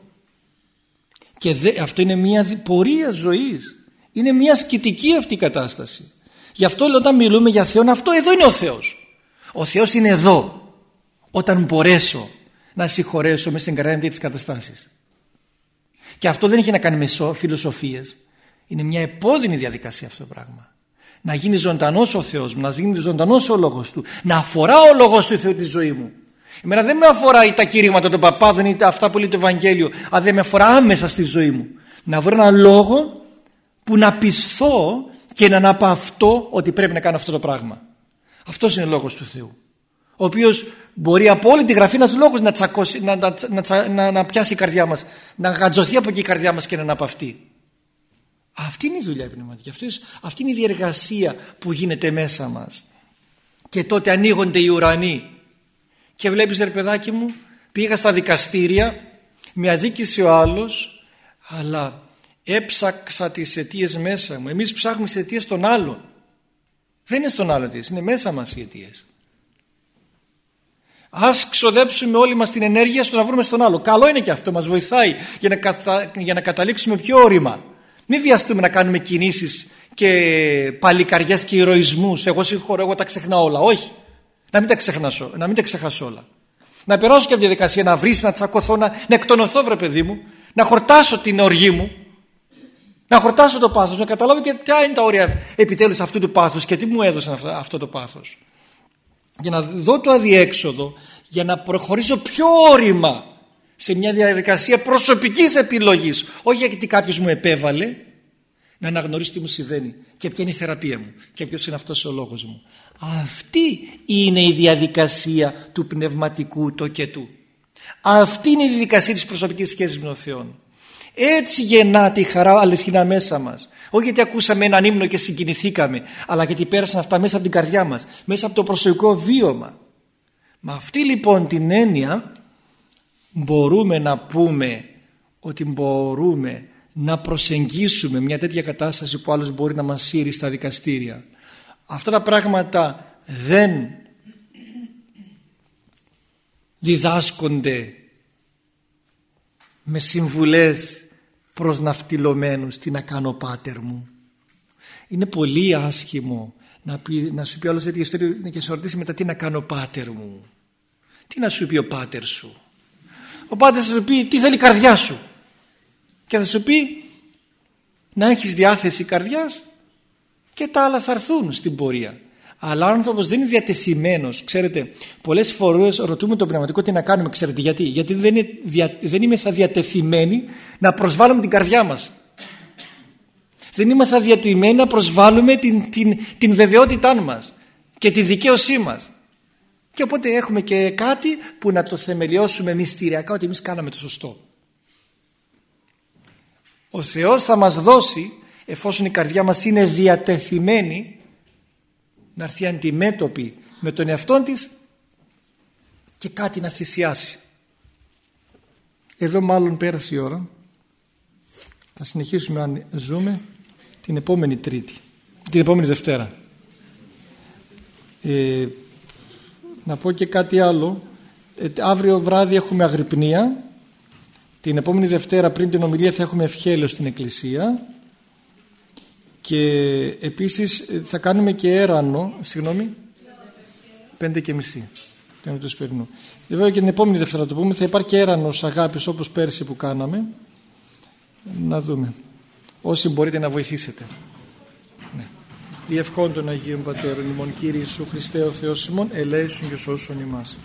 Και αυτό είναι μια πορεία ζωής. Είναι μια σκητική αυτή η κατάσταση. Γι' αυτό όταν μιλούμε για Θεό, αυτό εδώ είναι ο Θεός. Ο Θεός είναι εδώ. Όταν μπορέσω να συγχωρέσω μέσα στην καρδιά της καταστάσεις. Και αυτό δεν έχει να κάνει με φιλοσοφίες. Είναι μια επώδυνη διαδικασία αυτό το πράγμα. Να γίνει ζωντανός ο Θεός μου, να γίνει ζωντανός ο λόγος Του, να αφορά ο λόγος του Θεού τη ζωή μου. Εμένα δεν με αφορά τα κηρύγματα των παπάδων ή αυτά που λέει το Ευαγγέλιο, αλλά δεν με αφορά άμεσα στη ζωή μου. Να βρω έναν λόγο που να πιστώ και να αναπαυτώ ότι πρέπει να κάνω αυτό το πράγμα. Αυτός είναι ο λόγος του Θεού. Ο οποίος μπορεί από όλη τη γραφή ένας λόγος να, τσακώσει, να, να, να, να, πιάσει η καρδιά μας, να γατζωθεί από εκεί η καρδιά μας και να αναπαυτεί. Αυτή είναι η δουλειά πνευματικής. Αυτή, αυτή είναι η διεργασία που γίνεται μέσα μας. Και τότε ανοίγονται οι ουρανοί. Και βλέπεις ρε παιδάκι μου, πήγα στα δικαστήρια, με αδίκησε ο άλλος, αλλά έψαξα τις αιτίες μέσα μου. Εμείς ψάχνουμε τις αιτίες των άλλων. Δεν είναι στον άλλο αιτίες, είναι μέσα μας οι αιτίες. Ας ξοδέψουμε όλοι μας την ενέργεια στο να βρούμε στον άλλο. Καλό είναι και αυτό, μας βοηθάει για να, κατα... για να καταλήξουμε πιο όρημα. Μην βιαστούμε να κάνουμε κινήσεις και παλικαριές και ηρωισμούς. Εγώ συγχωρώ, εγώ τα ξεχνάω όλα. Όχι. Να μην τα, ξεχνάσω, να μην τα ξεχάσω όλα. Να περάσω και από τη διαδικασία να βρίσω, να τσακωθώ, να, να εκτονωθώ βρε παιδί μου. Να χορτάσω την οργή μου. Να χορτάσω το πάθος, να καταλάβω και ποια είναι τα όρια επιτέλους αυτού του πάθους και τι μου έδωσαν αυτό το πάθος. Για να δω το αδιέξοδο, για να προχωρήσω πιο όρημα σε μια διαδικασία προσωπικής επιλογής. Όχι γιατί κάποιος μου επέβαλε να αναγνωρίσει τι μου συμβαίνει και ποια είναι η θεραπεία μου και ποιος είναι αυτός ο λόγος μου. Αυτή είναι η διαδικασία του πνευματικού το και του αυτή είναι η διαδικασία της προσωπικής σχέσης με τον Θεό έτσι γεννά τη χαρά αληθινά μέσα μας όχι γιατί ακούσαμε έναν ύμνο και συγκινηθήκαμε αλλά γιατί πέρασαν αυτά μέσα από την καρδιά μας μέσα από το προσωπικό βίωμα με αυτή λοιπόν την έννοια μπορούμε να πούμε ότι μπορούμε να προσεγγίσουμε μια τέτοια κατάσταση που άλλος μπορεί να μας σύρει στα δικαστήρια. Αυτά τα πράγματα δεν διδάσκονται με συμβουλές προς ναυτιλωμένους τι να κάνω πάτερ μου. Είναι πολύ άσχημο να, πει, να σου πει άλλος τέτοια ιστορία και σε ρωτήσει μετά τι να κάνω πάτερ μου. Τι να σου πει ο πάτερ σου ο Πάτερ θα σου πει τι θέλει η καρδιά σου και θα σου πει να έχεις διάθεση καρδιάς και τα άλλα θα έρθουν στην πορεία. Αλλά ο άνθρωπος δεν είναι διατεθειμένος. Ξέρετε, πολλές φορές ρωτούμε το πνευματικό τι να κάνουμε. Ξέρετε γιατί. Γιατί δεν, είναι, δεν είμαστε διατεθειμένοι να προσβάλλουμε την καρδιά μας. Δεν είμαστε διατεθειμένοι να προσβάλλουμε την, την, την βεβαιότητά μας και τη δικαίωσή μας. Και οπότε έχουμε και κάτι που να το θεμελιώσουμε μυστηριακά ότι εμείς κάναμε το σωστό. Ο Θεός θα μας δώσει εφόσον η καρδιά μας είναι διατεθειμένη να έρθει αντιμέτωπη με τον εαυτό της και κάτι να θυσιάσει. Εδώ μάλλον πέρασε η ώρα. Θα συνεχίσουμε αν ζούμε την επόμενη Τρίτη, την επόμενη Δευτέρα. Ε, να πω και κάτι άλλο. Ε, αύριο βράδυ έχουμε αγρυπνία. Την επόμενη Δευτέρα πριν την ομιλία θα έχουμε ευχέλιο στην Εκκλησία. Και επίσης ε, θα κάνουμε και έρανο, συγγνώμη, πέντε και μισή. Βέβαια και την επόμενη Δευτέρα το πούμε θα υπάρχει και έρανος αγάπης όπως πέρσι που κάναμε. Να δούμε. Όσοι μπορείτε να βοηθήσετε ευχών των Αγίων Πατέρων ημών Κύριε Ιησού Χριστέ ο Θεός ημών ελέησον και σώσον ημάς.